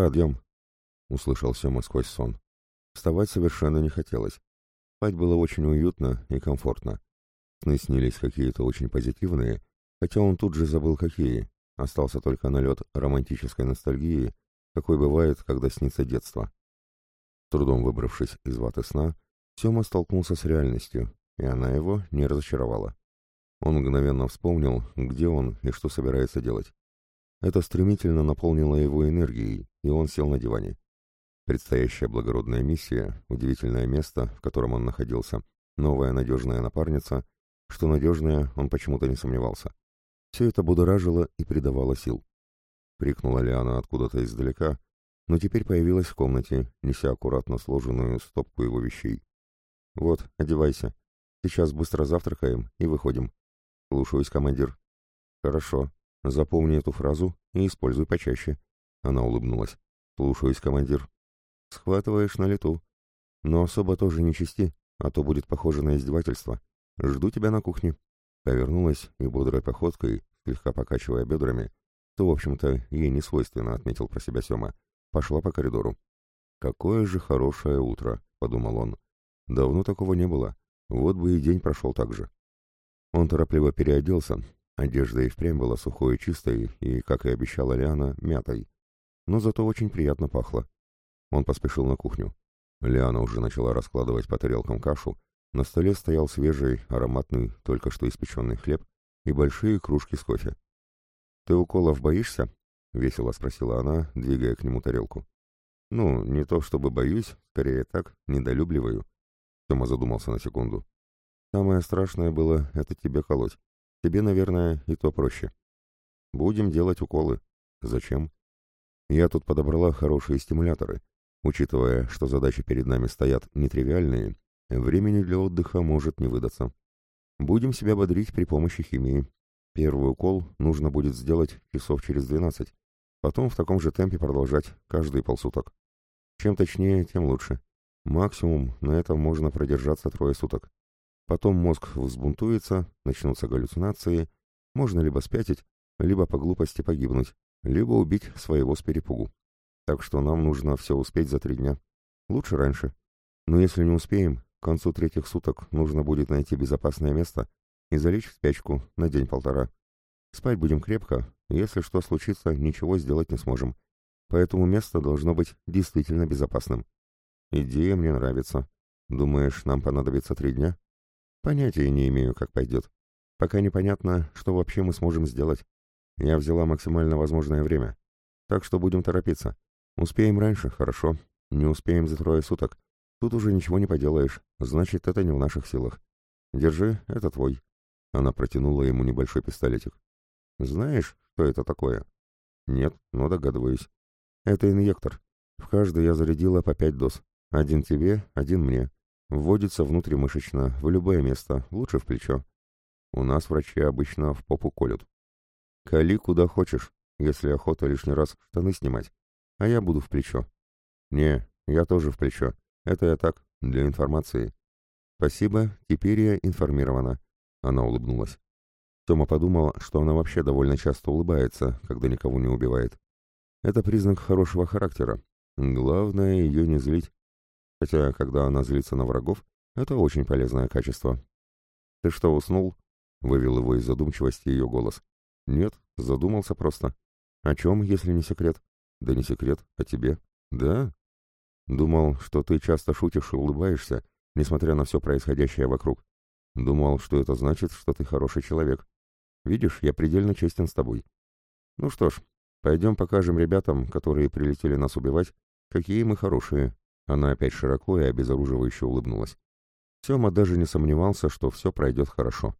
«Подъем!» — услышал Сема сквозь сон. Вставать совершенно не хотелось. Спать было очень уютно и комфортно. Сны снились какие-то очень позитивные, хотя он тут же забыл какие. Остался только налет романтической ностальгии, какой бывает, когда снится детство. Трудом выбравшись из ваты сна, Сема столкнулся с реальностью, и она его не разочаровала. Он мгновенно вспомнил, где он и что собирается делать. Это стремительно наполнило его энергией, и он сел на диване. Предстоящая благородная миссия, удивительное место, в котором он находился, новая надежная напарница, что надежная, он почему-то не сомневался. Все это будоражило и придавало сил. Крикнула Лиана откуда-то издалека, но теперь появилась в комнате, неся аккуратно сложенную стопку его вещей. «Вот, одевайся. Сейчас быстро завтракаем и выходим». «Слушаюсь, командир». «Хорошо. Запомни эту фразу и используй почаще». Она улыбнулась. «Слушаюсь, командир». Схватываешь на лету. Но особо тоже не чисти, а то будет похоже на издевательство. Жду тебя на кухне. Повернулась и бодрой походкой, слегка покачивая бедрами, то, в общем-то, ей не свойственно, отметил про себя Сема, пошла по коридору. «Какое же хорошее утро», — подумал он. «Давно такого не было. Вот бы и день прошел так же». Он торопливо переоделся. Одежда и впрямь была сухой и чистой, и, как и обещала Лиана, мятой. Но зато очень приятно пахло. Он поспешил на кухню. Лиана уже начала раскладывать по тарелкам кашу. На столе стоял свежий, ароматный, только что испеченный хлеб и большие кружки с кофе. «Ты уколов боишься?» — весело спросила она, двигая к нему тарелку. «Ну, не то чтобы боюсь, скорее так, недолюбливаю». Тёма задумался на секунду. «Самое страшное было — это тебе колоть. Тебе, наверное, и то проще. Будем делать уколы. Зачем? Я тут подобрала хорошие стимуляторы. Учитывая, что задачи перед нами стоят нетривиальные, времени для отдыха может не выдаться. Будем себя бодрить при помощи химии. Первый укол нужно будет сделать часов через 12, потом в таком же темпе продолжать каждые полсуток. Чем точнее, тем лучше. Максимум на этом можно продержаться трое суток. Потом мозг взбунтуется, начнутся галлюцинации, можно либо спятить, либо по глупости погибнуть, либо убить своего с перепугу. Так что нам нужно все успеть за три дня. Лучше раньше. Но если не успеем, к концу третьих суток нужно будет найти безопасное место и залечь в спячку на день-полтора. Спать будем крепко, если что случится, ничего сделать не сможем. Поэтому место должно быть действительно безопасным. Идея мне нравится. Думаешь, нам понадобится три дня? Понятия не имею, как пойдет. Пока непонятно, что вообще мы сможем сделать. Я взяла максимально возможное время. Так что будем торопиться. Успеем раньше, хорошо. Не успеем за трое суток. Тут уже ничего не поделаешь. Значит, это не в наших силах. Держи, это твой. Она протянула ему небольшой пистолетик. Знаешь, что это такое? Нет, но догадываюсь. Это инъектор. В каждый я зарядила по пять доз. Один тебе, один мне. Вводится внутримышечно, в любое место, лучше в плечо. У нас врачи обычно в попу колют. Кали куда хочешь, если охота лишний раз штаны снимать а я буду в плечо. Не, я тоже в плечо. Это я так, для информации. Спасибо, теперь я информирована. Она улыбнулась. Тома подумал, что она вообще довольно часто улыбается, когда никого не убивает. Это признак хорошего характера. Главное ее не злить. Хотя, когда она злится на врагов, это очень полезное качество. «Ты что, уснул?» — вывел его из задумчивости ее голос. «Нет, задумался просто. О чем, если не секрет?» Да не секрет, о тебе. Да? Думал, что ты часто шутишь и улыбаешься, несмотря на все происходящее вокруг. Думал, что это значит, что ты хороший человек. Видишь, я предельно честен с тобой. Ну что ж, пойдем покажем ребятам, которые прилетели нас убивать, какие мы хорошие. Она опять широко и обезоруживающе улыбнулась. Сема даже не сомневался, что все пройдет хорошо.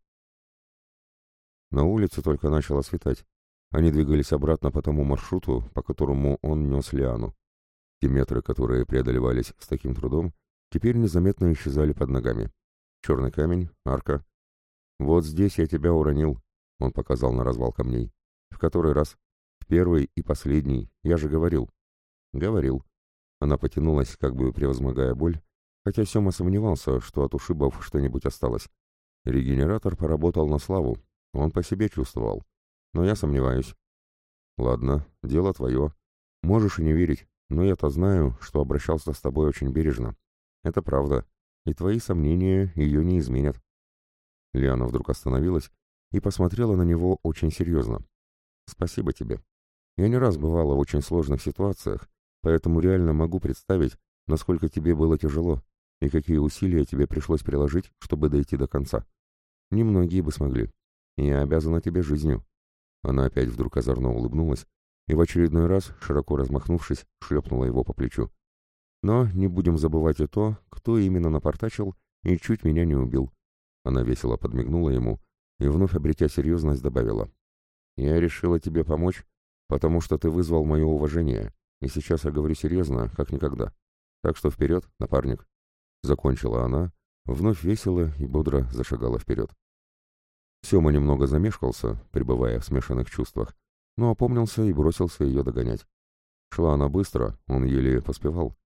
На улице только начало светать. Они двигались обратно по тому маршруту, по которому он нес Лиану. Те метры, которые преодолевались с таким трудом, теперь незаметно исчезали под ногами. Черный камень, арка. «Вот здесь я тебя уронил», — он показал на развал камней. «В который раз? В первый и последний. Я же говорил». «Говорил». Она потянулась, как бы превозмогая боль, хотя Сема сомневался, что от ушибов что-нибудь осталось. Регенератор поработал на славу, он по себе чувствовал но я сомневаюсь. Ладно, дело твое. Можешь и не верить, но я-то знаю, что обращался с тобой очень бережно. Это правда, и твои сомнения ее не изменят. Лиана вдруг остановилась и посмотрела на него очень серьезно. «Спасибо тебе. Я не раз бывала в очень сложных ситуациях, поэтому реально могу представить, насколько тебе было тяжело и какие усилия тебе пришлось приложить, чтобы дойти до конца. Немногие бы смогли. Я обязана тебе жизнью». Она опять вдруг озорно улыбнулась и в очередной раз, широко размахнувшись, шлепнула его по плечу. «Но не будем забывать и то, кто именно напортачил и чуть меня не убил». Она весело подмигнула ему и, вновь обретя серьезность, добавила. «Я решила тебе помочь, потому что ты вызвал мое уважение, и сейчас я говорю серьезно, как никогда. Так что вперед, напарник!» Закончила она, вновь весело и бодро зашагала вперед. Сема немного замешкался, пребывая в смешанных чувствах, но опомнился и бросился ее догонять. Шла она быстро, он еле поспевал.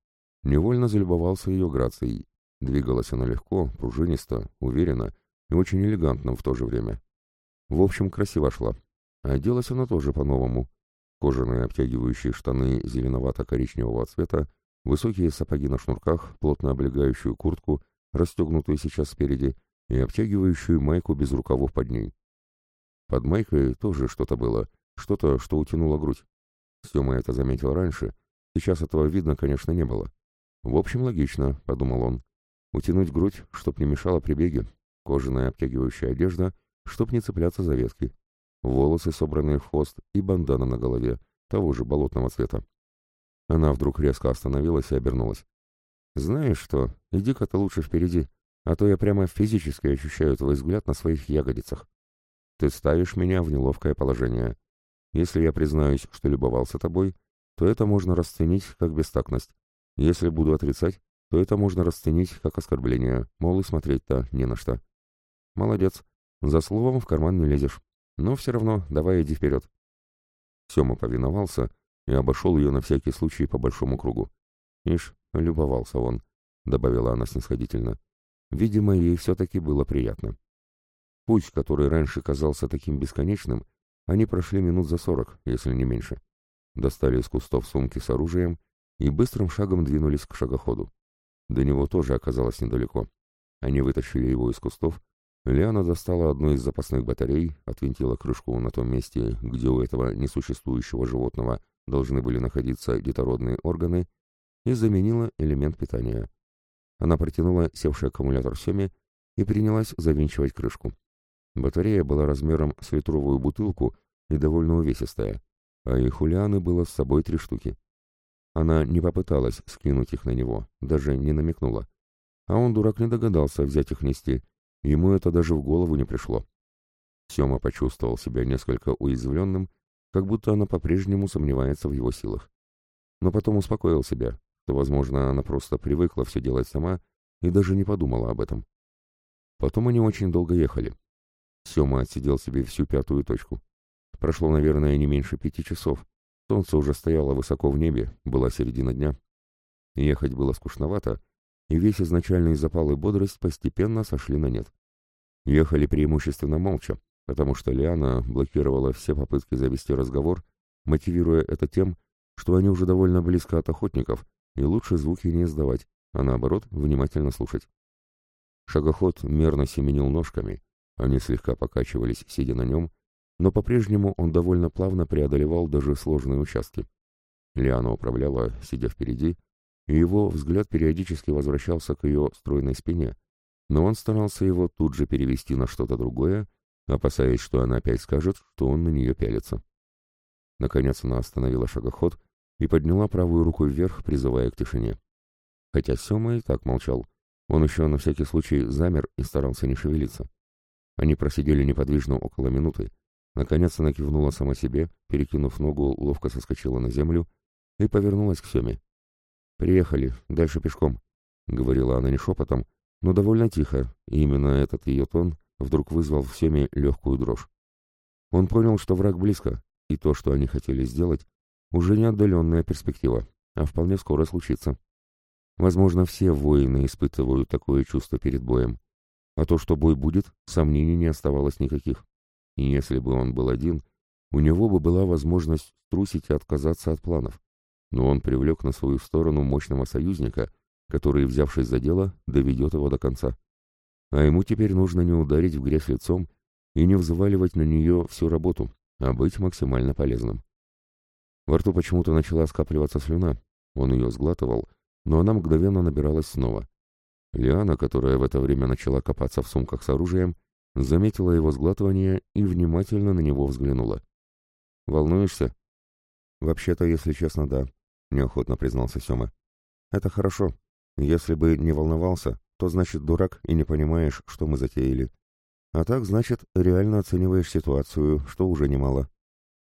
Невольно залюбовался ее грацией. Двигалась она легко, пружинисто, уверенно и очень элегантно в то же время. В общем, красиво шла. Оделась она тоже по-новому. Кожаные обтягивающие штаны зеленовато-коричневого цвета, высокие сапоги на шнурках, плотно облегающую куртку, расстегнутую сейчас спереди, и обтягивающую майку без рукавов под ней. Под майкой тоже что-то было, что-то, что утянуло грудь. Сема это заметил раньше, сейчас этого видно, конечно, не было. В общем, логично, подумал он. Утянуть грудь, чтоб не мешало при беге, кожаная обтягивающая одежда, чтоб не цепляться за ветки, волосы, собранные в хвост, и бандана на голове, того же болотного цвета. Она вдруг резко остановилась и обернулась. «Знаешь что, иди-ка ты лучше впереди, а то я прямо физически ощущаю твой взгляд на своих ягодицах. Ты ставишь меня в неловкое положение. Если я признаюсь, что любовался тобой, то это можно расценить как бестактность. Если буду отрицать, то это можно расценить как оскорбление, мол, и смотреть-то не на что. Молодец, за словом в карман не лезешь. Но все равно давай иди вперед. Сема повиновался и обошел ее на всякий случай по большому кругу. Ишь, любовался он, добавила она снисходительно. Видимо, ей все-таки было приятно. Путь, который раньше казался таким бесконечным, они прошли минут за сорок, если не меньше. Достали из кустов сумки с оружием и быстрым шагом двинулись к шагоходу. До него тоже оказалось недалеко. Они вытащили его из кустов. Лиана достала одну из запасных батарей, отвинтила крышку на том месте, где у этого несуществующего животного должны были находиться детородные органы, и заменила элемент питания. Она протянула севший аккумулятор Семе и принялась завинчивать крышку. Батарея была размером с литровую бутылку и довольно увесистая, а их у Лианы было с собой три штуки. Она не попыталась скинуть их на него, даже не намекнула. А он, дурак, не догадался взять их нести, ему это даже в голову не пришло. Сема почувствовал себя несколько уязвленным, как будто она по-прежнему сомневается в его силах. Но потом успокоил себя, что, возможно, она просто привыкла все делать сама и даже не подумала об этом. Потом они очень долго ехали, Сема отсидел себе всю пятую точку. Прошло, наверное, не меньше пяти часов. Солнце уже стояло высоко в небе, была середина дня. Ехать было скучновато, и весь изначальный запал и бодрость постепенно сошли на нет. Ехали преимущественно молча, потому что Лиана блокировала все попытки завести разговор, мотивируя это тем, что они уже довольно близко от охотников, и лучше звуки не издавать, а наоборот, внимательно слушать. Шагоход мерно семенил ножками, они слегка покачивались, сидя на нем, но по-прежнему он довольно плавно преодолевал даже сложные участки. Лиана управляла, сидя впереди, и его взгляд периодически возвращался к ее стройной спине, но он старался его тут же перевести на что-то другое, опасаясь, что она опять скажет, что он на нее пялится. Наконец она остановила шагоход и подняла правую руку вверх, призывая к тишине. Хотя Сема и так молчал, он еще на всякий случай замер и старался не шевелиться. Они просидели неподвижно около минуты. Наконец она кивнула сама себе, перекинув ногу, ловко соскочила на землю и повернулась к Семе. «Приехали, дальше пешком», — говорила она не шепотом, но довольно тихо, и именно этот ее тон вдруг вызвал в Семе легкую дрожь. Он понял, что враг близко, и то, что они хотели сделать, уже не отдаленная перспектива, а вполне скоро случится. Возможно, все воины испытывают такое чувство перед боем. А то, что бой будет, сомнений не оставалось никаких. И если бы он был один, у него бы была возможность трусить и отказаться от планов. Но он привлек на свою сторону мощного союзника, который, взявшись за дело, доведет его до конца. А ему теперь нужно не ударить в грязь лицом и не взваливать на нее всю работу, а быть максимально полезным. Во рту почему-то начала скапливаться слюна, он ее сглатывал, но она мгновенно набиралась снова. Лиана, которая в это время начала копаться в сумках с оружием, заметила его сглатывание и внимательно на него взглянула. «Волнуешься?» «Вообще-то, если честно, да», — неохотно признался Сёма. «Это хорошо. Если бы не волновался, то значит дурак и не понимаешь, что мы затеяли. А так, значит, реально оцениваешь ситуацию, что уже немало».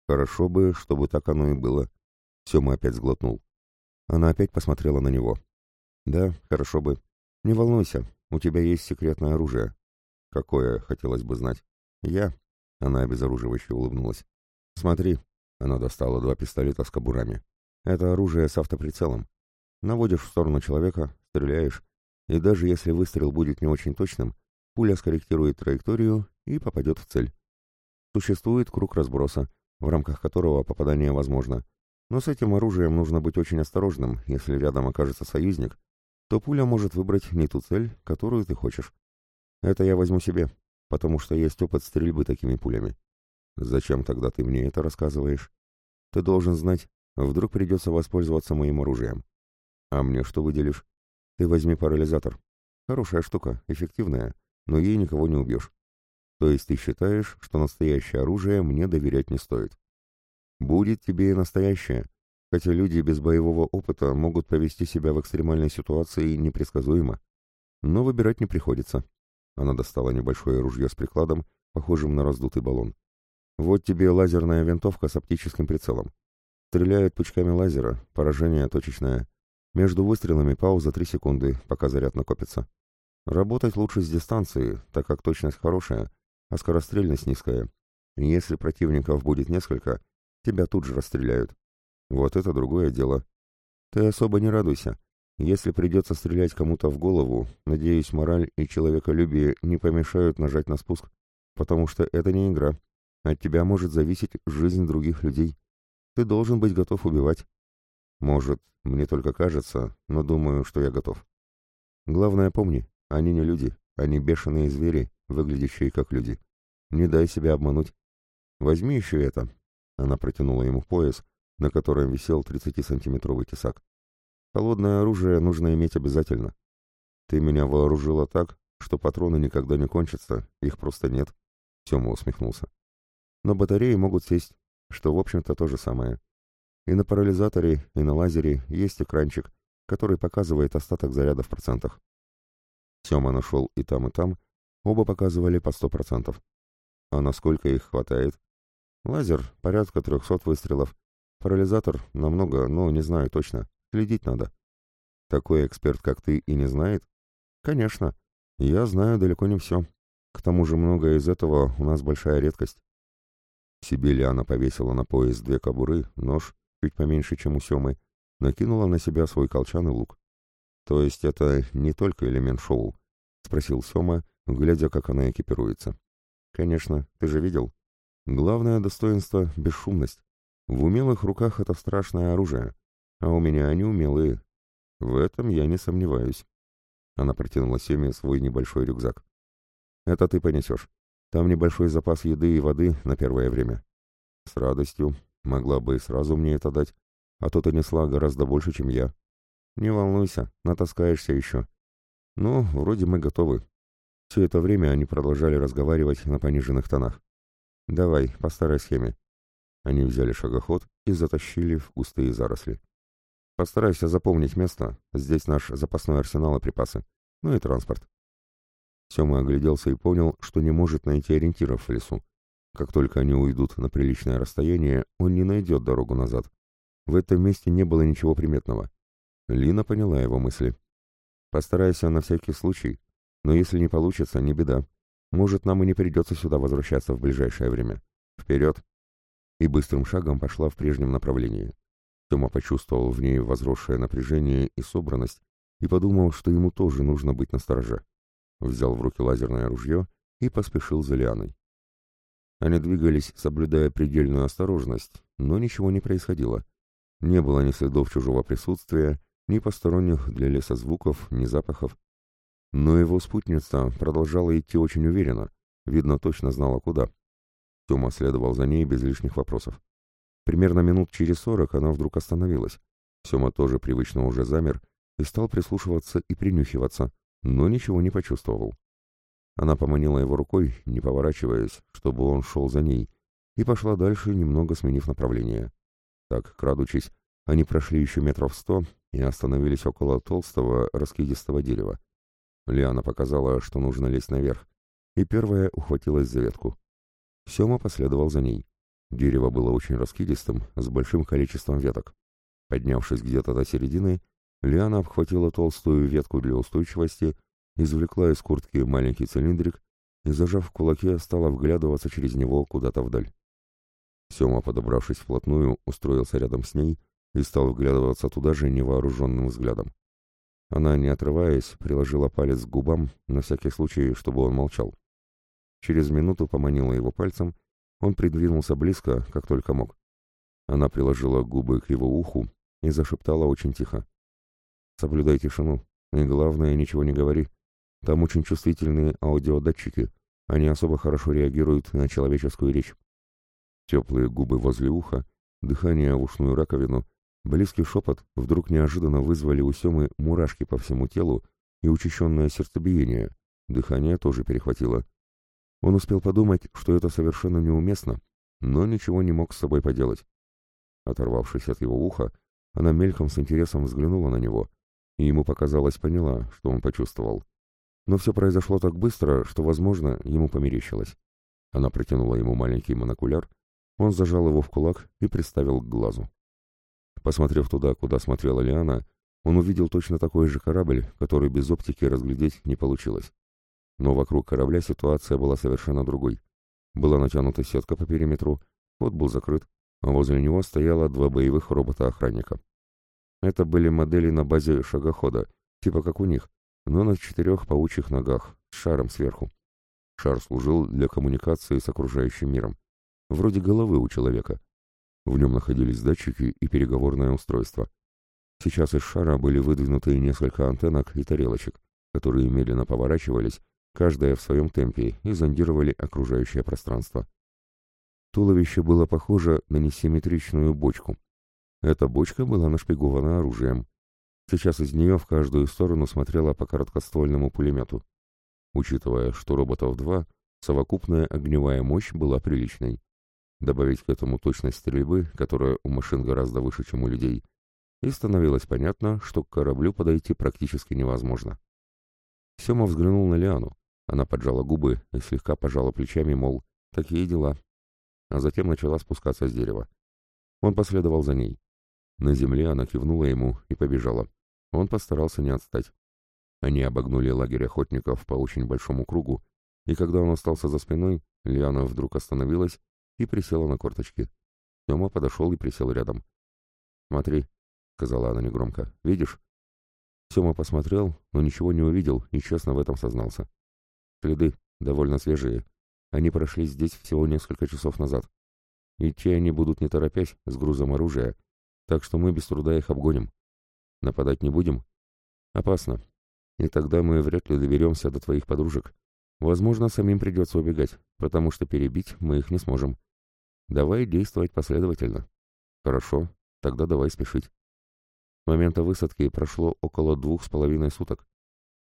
«Хорошо бы, чтобы так оно и было», — Сёма опять сглотнул. Она опять посмотрела на него. «Да, хорошо бы. Не волнуйся, у тебя есть секретное оружие». «Какое, хотелось бы знать?» «Я», — она обезоруживающе улыбнулась. «Смотри», — она достала два пистолета с кобурами. «Это оружие с автоприцелом. Наводишь в сторону человека, стреляешь, и даже если выстрел будет не очень точным, пуля скорректирует траекторию и попадет в цель. Существует круг разброса, в рамках которого попадание возможно, но с этим оружием нужно быть очень осторожным, если рядом окажется союзник, то пуля может выбрать не ту цель, которую ты хочешь. Это я возьму себе, потому что есть опыт стрельбы такими пулями. Зачем тогда ты мне это рассказываешь? Ты должен знать, вдруг придется воспользоваться моим оружием. А мне что выделишь? Ты возьми парализатор. Хорошая штука, эффективная, но ей никого не убьешь. То есть ты считаешь, что настоящее оружие мне доверять не стоит? Будет тебе и настоящее, хотя люди без боевого опыта могут повести себя в экстремальной ситуации непредсказуемо. Но выбирать не приходится. Она достала небольшое ружье с прикладом, похожим на раздутый баллон. Вот тебе лазерная винтовка с оптическим прицелом. Стреляет пучками лазера, поражение точечное. Между выстрелами пауза 3 секунды, пока заряд накопится. Работать лучше с дистанции, так как точность хорошая, а скорострельность низкая. Если противников будет несколько, тебя тут же расстреляют. Вот это другое дело. Ты особо не радуйся. Если придется стрелять кому-то в голову, надеюсь, мораль и человеколюбие не помешают нажать на спуск, потому что это не игра. От тебя может зависеть жизнь других людей. Ты должен быть готов убивать. Может, мне только кажется, но думаю, что я готов. Главное помни, они не люди, они бешеные звери, выглядящие как люди. Не дай себя обмануть. Возьми еще это, она протянула ему пояс, на котором висел 30-сантиметровый тесак. «Холодное оружие нужно иметь обязательно. Ты меня вооружила так, что патроны никогда не кончатся, их просто нет», — Сема усмехнулся. «Но батареи могут сесть, что, в общем-то, то же самое. И на парализаторе, и на лазере есть экранчик, который показывает остаток заряда в процентах. Сема нашел и там, и там, оба показывали по сто процентов. А насколько их хватает? Лазер — порядка трехсот выстрелов. Парализатор — намного, но не знаю точно. Следить надо. Такой эксперт, как ты, и не знает? Конечно. Я знаю далеко не все. К тому же многое из этого у нас большая редкость. Себе Лиана повесила на пояс две кобуры, нож, чуть поменьше, чем у Семы, накинула на себя свой колчан и лук. То есть это не только элемент шоу? Спросил Сема, глядя, как она экипируется. Конечно, ты же видел? Главное достоинство — бесшумность. В умелых руках это страшное оружие, а у меня они умелые. В этом я не сомневаюсь. Она протянула Семе свой небольшой рюкзак. Это ты понесешь. Там небольшой запас еды и воды на первое время. С радостью. Могла бы и сразу мне это дать, а то ты несла гораздо больше, чем я. Не волнуйся, натаскаешься еще. Ну, вроде мы готовы. Все это время они продолжали разговаривать на пониженных тонах. «Давай, по старой схеме». Они взяли шагоход и затащили в густые заросли. «Постарайся запомнить место. Здесь наш запасной арсенал и припасы. Ну и транспорт». Сема огляделся и понял, что не может найти ориентиров в лесу. Как только они уйдут на приличное расстояние, он не найдет дорогу назад. В этом месте не было ничего приметного. Лина поняла его мысли. «Постарайся на всякий случай, но если не получится, не беда. Может, нам и не придется сюда возвращаться в ближайшее время. Вперед!» И быстрым шагом пошла в прежнем направлении. Тёма почувствовал в ней возросшее напряжение и собранность и подумал, что ему тоже нужно быть настороже. Взял в руки лазерное ружье и поспешил за Лианой. Они двигались, соблюдая предельную осторожность, но ничего не происходило. Не было ни следов чужого присутствия, ни посторонних для леса звуков, ни запахов. Но его спутница продолжала идти очень уверенно, видно, точно знала куда. Тёма следовал за ней без лишних вопросов. Примерно минут через сорок она вдруг остановилась. Сёма тоже привычно уже замер и стал прислушиваться и принюхиваться, но ничего не почувствовал. Она поманила его рукой, не поворачиваясь, чтобы он шел за ней, и пошла дальше, немного сменив направление. Так, крадучись, они прошли еще метров сто и остановились около толстого, раскидистого дерева. Лиана показала, что нужно лезть наверх, и первая ухватилась за ветку. Сема последовал за ней. Дерево было очень раскидистым, с большим количеством веток. Поднявшись где-то до середины, Лиана обхватила толстую ветку для устойчивости, извлекла из куртки маленький цилиндрик и, зажав в кулаке, стала вглядываться через него куда-то вдаль. Сема, подобравшись вплотную, устроился рядом с ней и стал вглядываться туда же невооруженным взглядом. Она, не отрываясь, приложила палец к губам, на всякий случай, чтобы он молчал. Через минуту поманила его пальцем, он придвинулся близко, как только мог. Она приложила губы к его уху и зашептала очень тихо. «Соблюдай тишину, и главное, ничего не говори. Там очень чувствительные аудиодатчики, они особо хорошо реагируют на человеческую речь». Теплые губы возле уха, дыхание в ушную раковину, близкий шепот вдруг неожиданно вызвали у Семы мурашки по всему телу и учащенное сердцебиение. Дыхание тоже перехватило. Он успел подумать, что это совершенно неуместно, но ничего не мог с собой поделать. Оторвавшись от его уха, она мельком с интересом взглянула на него, и ему показалось поняла, что он почувствовал. Но все произошло так быстро, что, возможно, ему померещилось. Она протянула ему маленький монокуляр, он зажал его в кулак и приставил к глазу. Посмотрев туда, куда смотрела Лиана, он увидел точно такой же корабль, который без оптики разглядеть не получилось. Но вокруг корабля ситуация была совершенно другой. Была натянута сетка по периметру, ход был закрыт, а возле него стояло два боевых робота-охранника. Это были модели на базе шагохода, типа как у них, но на четырех паучьих ногах, с шаром сверху. Шар служил для коммуникации с окружающим миром вроде головы у человека. В нем находились датчики и переговорное устройство. Сейчас из шара были выдвинуты несколько антеннок и тарелочек, которые медленно поворачивались, каждая в своем темпе, и зондировали окружающее пространство. Туловище было похоже на несимметричную бочку. Эта бочка была нашпигована оружием. Сейчас из нее в каждую сторону смотрела по короткоствольному пулемету. Учитывая, что роботов два, совокупная огневая мощь была приличной. Добавить к этому точность стрельбы, которая у машин гораздо выше, чем у людей, и становилось понятно, что к кораблю подойти практически невозможно. Сема взглянул на Лиану. Она поджала губы и слегка пожала плечами, мол, такие дела. А затем начала спускаться с дерева. Он последовал за ней. На земле она кивнула ему и побежала. Он постарался не отстать. Они обогнули лагерь охотников по очень большому кругу, и когда он остался за спиной, Лиана вдруг остановилась и присела на корточки. Тёма подошел и присел рядом. «Смотри», — сказала она негромко, — «видишь?» Сёма посмотрел, но ничего не увидел и честно в этом сознался. «Следы довольно свежие. Они прошли здесь всего несколько часов назад. Идти они будут не торопясь, с грузом оружия, так что мы без труда их обгоним. Нападать не будем? Опасно. И тогда мы вряд ли доберемся до твоих подружек. Возможно, самим придется убегать, потому что перебить мы их не сможем. Давай действовать последовательно. Хорошо, тогда давай спешить. Момента высадки прошло около двух с половиной суток.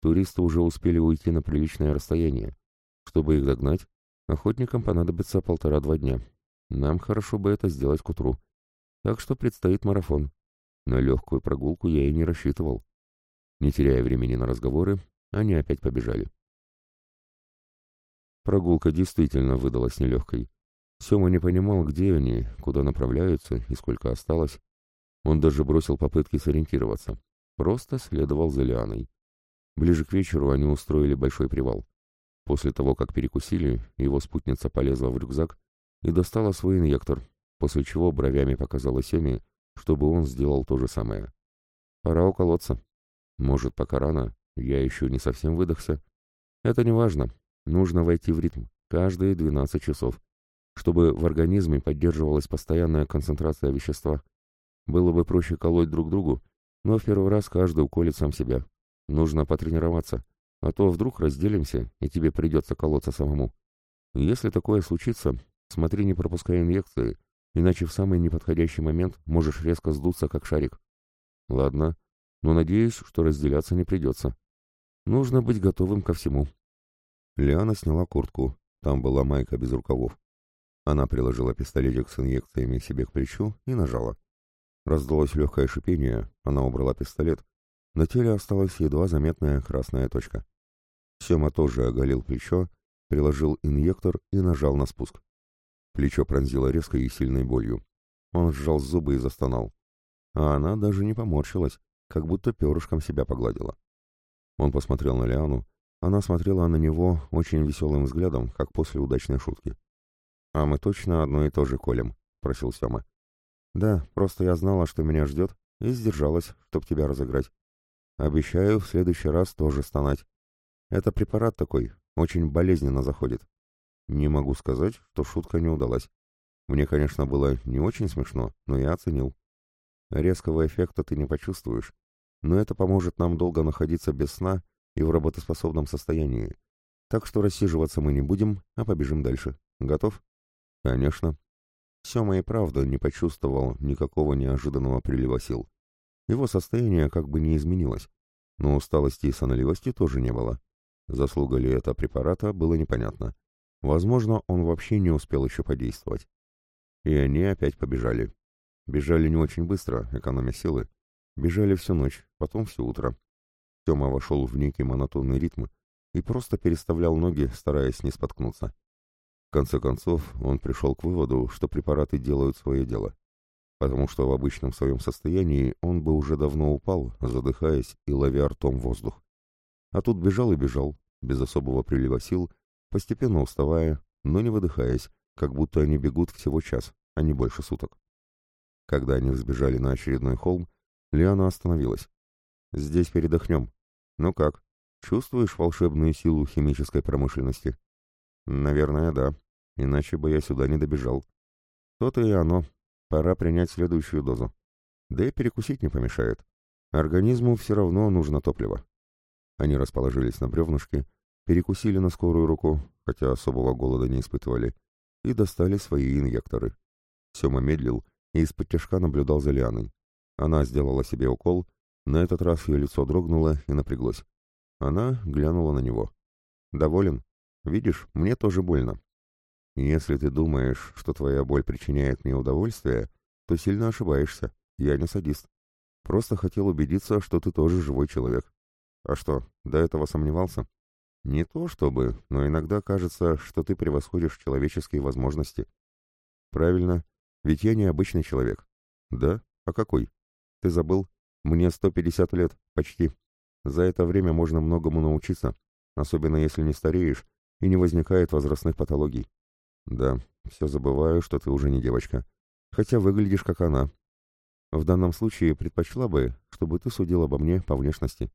Туристы уже успели уйти на приличное расстояние. Чтобы их догнать, охотникам понадобится полтора-два дня. Нам хорошо бы это сделать к утру. Так что предстоит марафон. На легкую прогулку я и не рассчитывал. Не теряя времени на разговоры, они опять побежали. Прогулка действительно выдалась нелегкой. Сема не понимал, где они, куда направляются и сколько осталось. Он даже бросил попытки сориентироваться. Просто следовал за Лианой. Ближе к вечеру они устроили большой привал. После того, как перекусили, его спутница полезла в рюкзак и достала свой инъектор, после чего бровями показала Семе, чтобы он сделал то же самое. Пора уколоться. Может, пока рано, я еще не совсем выдохся. Это не важно. Нужно войти в ритм, каждые 12 часов чтобы в организме поддерживалась постоянная концентрация вещества. Было бы проще колоть друг другу, но в первый раз каждый уколет сам себя. Нужно потренироваться, а то вдруг разделимся, и тебе придется колоться самому. Если такое случится, смотри, не пропускай инъекции, иначе в самый неподходящий момент можешь резко сдуться, как шарик. Ладно, но надеюсь, что разделяться не придется. Нужно быть готовым ко всему. Лиана сняла куртку, там была майка без рукавов. Она приложила пистолетик с инъекциями себе к плечу и нажала. Раздалось легкое шипение, она убрала пистолет. На теле осталась едва заметная красная точка. Сема тоже оголил плечо, приложил инъектор и нажал на спуск. Плечо пронзило резкой и сильной болью. Он сжал зубы и застонал. А она даже не поморщилась, как будто перышком себя погладила. Он посмотрел на Лиану, она смотрела на него очень веселым взглядом, как после удачной шутки. «А мы точно одно и то же колем?» — просил Сема. «Да, просто я знала, что меня ждет, и сдержалась, чтоб тебя разыграть. Обещаю в следующий раз тоже стонать. Это препарат такой, очень болезненно заходит. Не могу сказать, что шутка не удалась. Мне, конечно, было не очень смешно, но я оценил. Резкого эффекта ты не почувствуешь, но это поможет нам долго находиться без сна и в работоспособном состоянии. Так что рассиживаться мы не будем, а побежим дальше. Готов? Конечно. Сема и правда не почувствовал никакого неожиданного прилива сил. Его состояние как бы не изменилось, но усталости и сонливости тоже не было. Заслуга ли это препарата, было непонятно. Возможно, он вообще не успел еще подействовать. И они опять побежали. Бежали не очень быстро, экономя силы. Бежали всю ночь, потом все утро. Тёма вошел в некий монотонный ритм и просто переставлял ноги, стараясь не споткнуться. В конце концов, он пришел к выводу, что препараты делают свое дело, потому что в обычном своем состоянии он бы уже давно упал, задыхаясь и ловя ртом воздух. А тут бежал и бежал, без особого прилива сил, постепенно уставая, но не выдыхаясь, как будто они бегут всего час, а не больше суток. Когда они взбежали на очередной холм, Лиана остановилась. Здесь передохнем. Ну как, чувствуешь волшебную силу химической промышленности? Наверное, да. Иначе бы я сюда не добежал. То-то и оно. Пора принять следующую дозу. Да и перекусить не помешает. Организму все равно нужно топливо. Они расположились на бревнышке, перекусили на скорую руку, хотя особого голода не испытывали, и достали свои инъекторы. Сема медлил и из-под тяжка наблюдал за Лианой. Она сделала себе укол, на этот раз ее лицо дрогнуло и напряглось. Она глянула на него. «Доволен? Видишь, мне тоже больно. Если ты думаешь, что твоя боль причиняет мне удовольствие, то сильно ошибаешься. Я не садист. Просто хотел убедиться, что ты тоже живой человек. А что, до этого сомневался? Не то чтобы, но иногда кажется, что ты превосходишь человеческие возможности. Правильно, ведь я не обычный человек. Да? А какой? Ты забыл? Мне 150 лет, почти. За это время можно многому научиться, особенно если не стареешь и не возникает возрастных патологий. Да, все забываю, что ты уже не девочка. Хотя выглядишь как она. В данном случае предпочла бы, чтобы ты судил обо мне по внешности.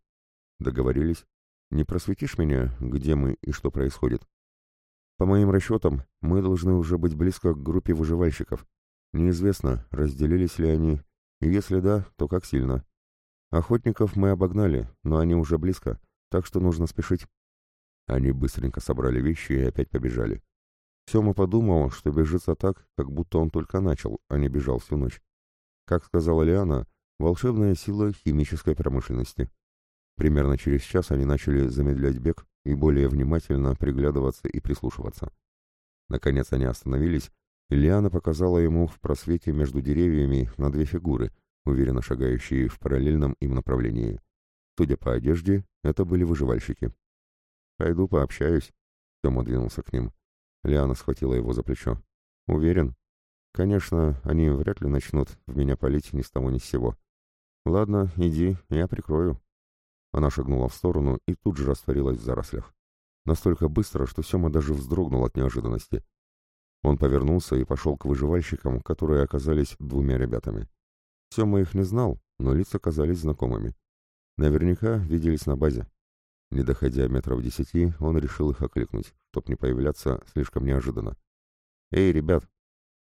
Договорились? Не просветишь меня, где мы и что происходит? По моим расчетам, мы должны уже быть близко к группе выживальщиков. Неизвестно, разделились ли они, и если да, то как сильно. Охотников мы обогнали, но они уже близко, так что нужно спешить. Они быстренько собрали вещи и опять побежали. Сема подумал, что бежится так, как будто он только начал, а не бежал всю ночь. Как сказала Лиана, волшебная сила химической промышленности. Примерно через час они начали замедлять бег и более внимательно приглядываться и прислушиваться. Наконец они остановились, и Лиана показала ему в просвете между деревьями на две фигуры — уверенно шагающие в параллельном им направлении. Судя по одежде, это были выживальщики. «Пойду пообщаюсь», — Тёма двинулся к ним. Лиана схватила его за плечо. «Уверен? Конечно, они вряд ли начнут в меня палить ни с того ни с сего. Ладно, иди, я прикрою». Она шагнула в сторону и тут же растворилась в зарослях. Настолько быстро, что Сёма даже вздрогнул от неожиданности. Он повернулся и пошел к выживальщикам, которые оказались двумя ребятами. Сема их не знал, но лица казались знакомыми. Наверняка виделись на базе. Не доходя метров десяти, он решил их окликнуть, чтоб не появляться слишком неожиданно. «Эй, ребят!»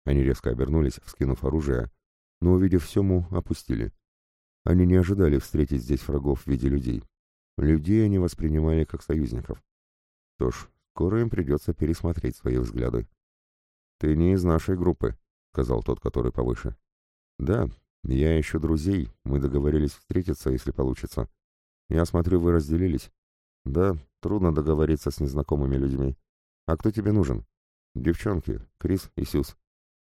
Они резко обернулись, вскинув оружие, но, увидев Сему, опустили. Они не ожидали встретить здесь врагов в виде людей. Людей они воспринимали как союзников. Что ж, скоро им придется пересмотреть свои взгляды. «Ты не из нашей группы», — сказал тот, который повыше. «Да, я ищу друзей, мы договорились встретиться, если получится. Я смотрю, вы разделились. Да, трудно договориться с незнакомыми людьми. А кто тебе нужен? Девчонки, Крис и Сюз.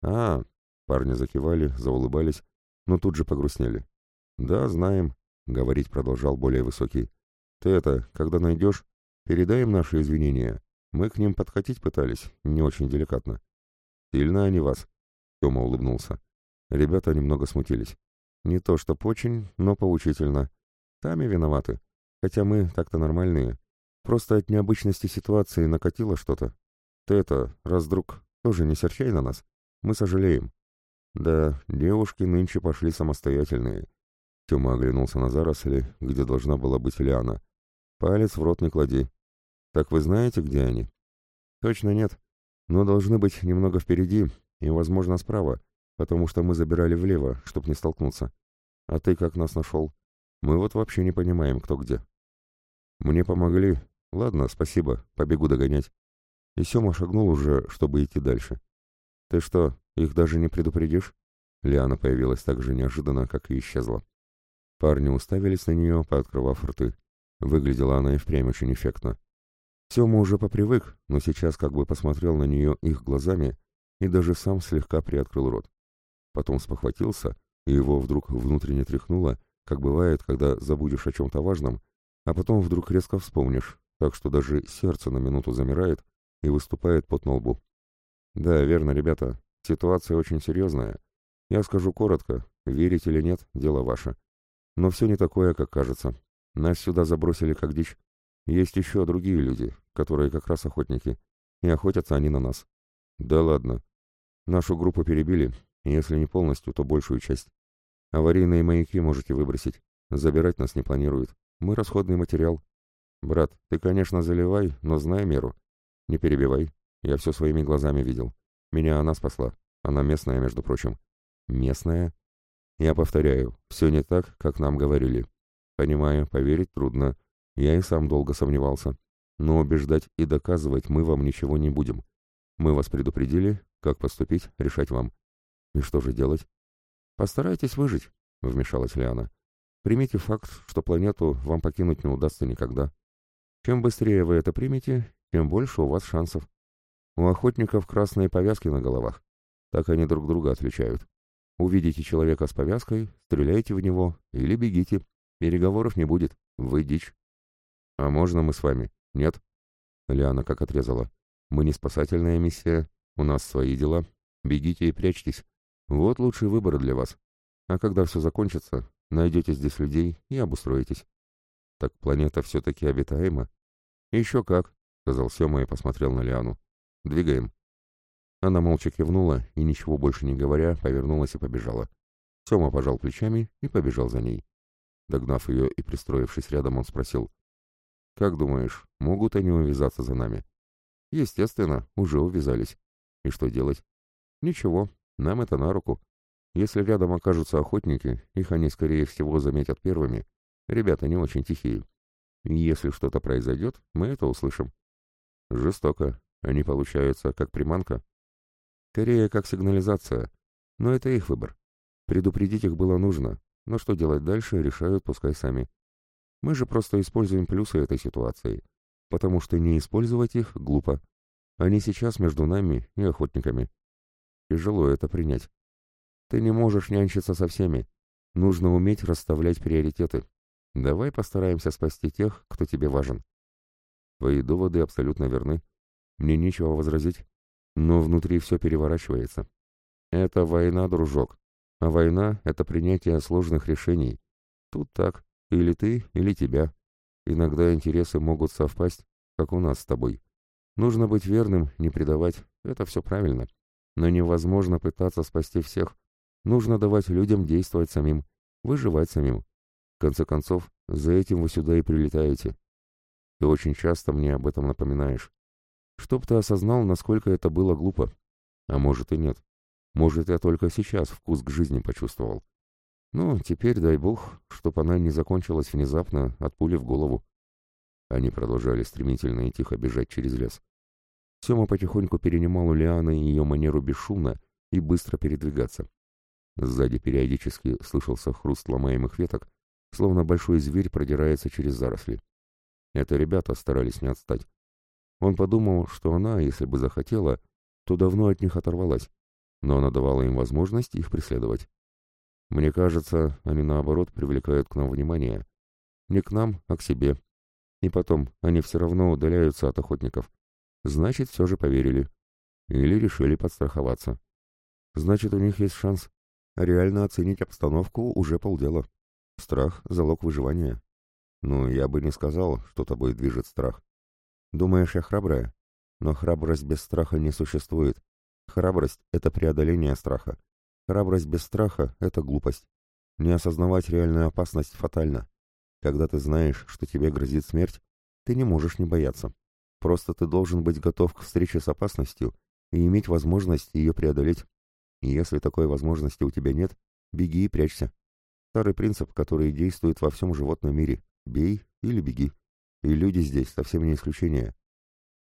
А, парни закивали, заулыбались, но тут же погрустнели. Да, знаем, говорить продолжал более высокий. Ты это, когда найдешь, передай им наши извинения. Мы к ним подкатить пытались, не очень деликатно. Сильно они вас? Тёма улыбнулся. Ребята немного смутились. Не то чтоб очень, но поучительно. Сами виноваты. Хотя мы так-то нормальные. Просто от необычности ситуации накатило что-то. Ты это, раз вдруг, тоже не серчай на нас. Мы сожалеем. Да, девушки нынче пошли самостоятельные. Тёма оглянулся на заросли, где должна была быть Лиана. Палец в рот не клади. Так вы знаете, где они? Точно нет. Но должны быть немного впереди и, возможно, справа, потому что мы забирали влево, чтоб не столкнуться. А ты как нас нашел? Мы вот вообще не понимаем, кто где. Мне помогли. Ладно, спасибо, побегу догонять. И Сема шагнул уже, чтобы идти дальше. Ты что, их даже не предупредишь? Лиана появилась так же неожиданно, как и исчезла. Парни уставились на нее, пооткрывав рты. Выглядела она и впрямь очень эффектно. Сема уже попривык, но сейчас как бы посмотрел на нее их глазами и даже сам слегка приоткрыл рот. Потом спохватился, и его вдруг внутренне тряхнуло, как бывает, когда забудешь о чем-то важном, а потом вдруг резко вспомнишь, так что даже сердце на минуту замирает и выступает под на лбу. Да, верно, ребята, ситуация очень серьезная. Я скажу коротко, верить или нет, дело ваше. Но все не такое, как кажется. Нас сюда забросили как дичь. Есть еще другие люди, которые как раз охотники, и охотятся они на нас. Да ладно. Нашу группу перебили, если не полностью, то большую часть. Аварийные маяки можете выбросить. Забирать нас не планируют. Мы расходный материал. Брат, ты, конечно, заливай, но знай меру. Не перебивай. Я все своими глазами видел. Меня она спасла. Она местная, между прочим. Местная? Я повторяю, все не так, как нам говорили. Понимаю, поверить трудно. Я и сам долго сомневался. Но убеждать и доказывать мы вам ничего не будем. Мы вас предупредили, как поступить, решать вам. И что же делать? Постарайтесь выжить, вмешалась Лиана. Примите факт, что планету вам покинуть не удастся никогда. Чем быстрее вы это примете, тем больше у вас шансов. У охотников красные повязки на головах. Так они друг друга отличают. Увидите человека с повязкой, стреляйте в него или бегите. Переговоров не будет. Вы дичь. А можно мы с вами? Нет? Лиана как отрезала. Мы не спасательная миссия. У нас свои дела. Бегите и прячьтесь. Вот лучший выбор для вас. А когда все закончится, найдете здесь людей и обустроитесь. Так планета все-таки обитаема? Еще как, сказал Сема и посмотрел на Лиану. Двигаем. Она молча кивнула и, ничего больше не говоря, повернулась и побежала. Сема пожал плечами и побежал за ней. Догнав ее и пристроившись рядом, он спросил. «Как думаешь, могут они увязаться за нами?» «Естественно, уже увязались. И что делать?» «Ничего, нам это на руку. Если рядом окажутся охотники, их они, скорее всего, заметят первыми. Ребята не очень тихие. Если что-то произойдет, мы это услышим. Жестоко. Они получаются как приманка. Скорее, как сигнализация. Но это их выбор. Предупредить их было нужно, но что делать дальше, решают пускай сами. Мы же просто используем плюсы этой ситуации, потому что не использовать их глупо. Они сейчас между нами и охотниками. Тяжело это принять. Ты не можешь нянчиться со всеми. Нужно уметь расставлять приоритеты. Давай постараемся спасти тех, кто тебе важен. Твои доводы абсолютно верны. Мне нечего возразить. Но внутри все переворачивается. Это война, дружок. А война — это принятие сложных решений. Тут так. Или ты, или тебя. Иногда интересы могут совпасть, как у нас с тобой. Нужно быть верным, не предавать. Это все правильно. Но невозможно пытаться спасти всех. Нужно давать людям действовать самим, выживать самим. В конце концов, за этим вы сюда и прилетаете. Ты очень часто мне об этом напоминаешь. Чтоб ты осознал, насколько это было глупо. А может и нет. Может, я только сейчас вкус к жизни почувствовал. Ну, теперь дай бог, чтоб она не закончилась внезапно от пули в голову. Они продолжали стремительно и тихо бежать через лес. Сема потихоньку перенимал у Лианы ее манеру бесшумно и быстро передвигаться. Сзади периодически слышался хруст ломаемых веток, словно большой зверь продирается через заросли. Это ребята старались не отстать. Он подумал, что она, если бы захотела, то давно от них оторвалась, но она давала им возможность их преследовать. Мне кажется, они наоборот привлекают к нам внимание. Не к нам, а к себе. И потом, они все равно удаляются от охотников. Значит, все же поверили. Или решили подстраховаться. Значит, у них есть шанс. Реально оценить обстановку уже полдела. Страх — залог выживания. Ну, я бы не сказал, что тобой движет страх. Думаешь, я храбрая? Но храбрость без страха не существует. Храбрость — это преодоление страха. Храбрость без страха — это глупость. Не осознавать реальную опасность фатально. Когда ты знаешь, что тебе грозит смерть, ты не можешь не бояться. Просто ты должен быть готов к встрече с опасностью и иметь возможность ее преодолеть. И если такой возможности у тебя нет, беги и прячься. Старый принцип, который действует во всем животном мире. Бей или беги. И люди здесь совсем не исключение.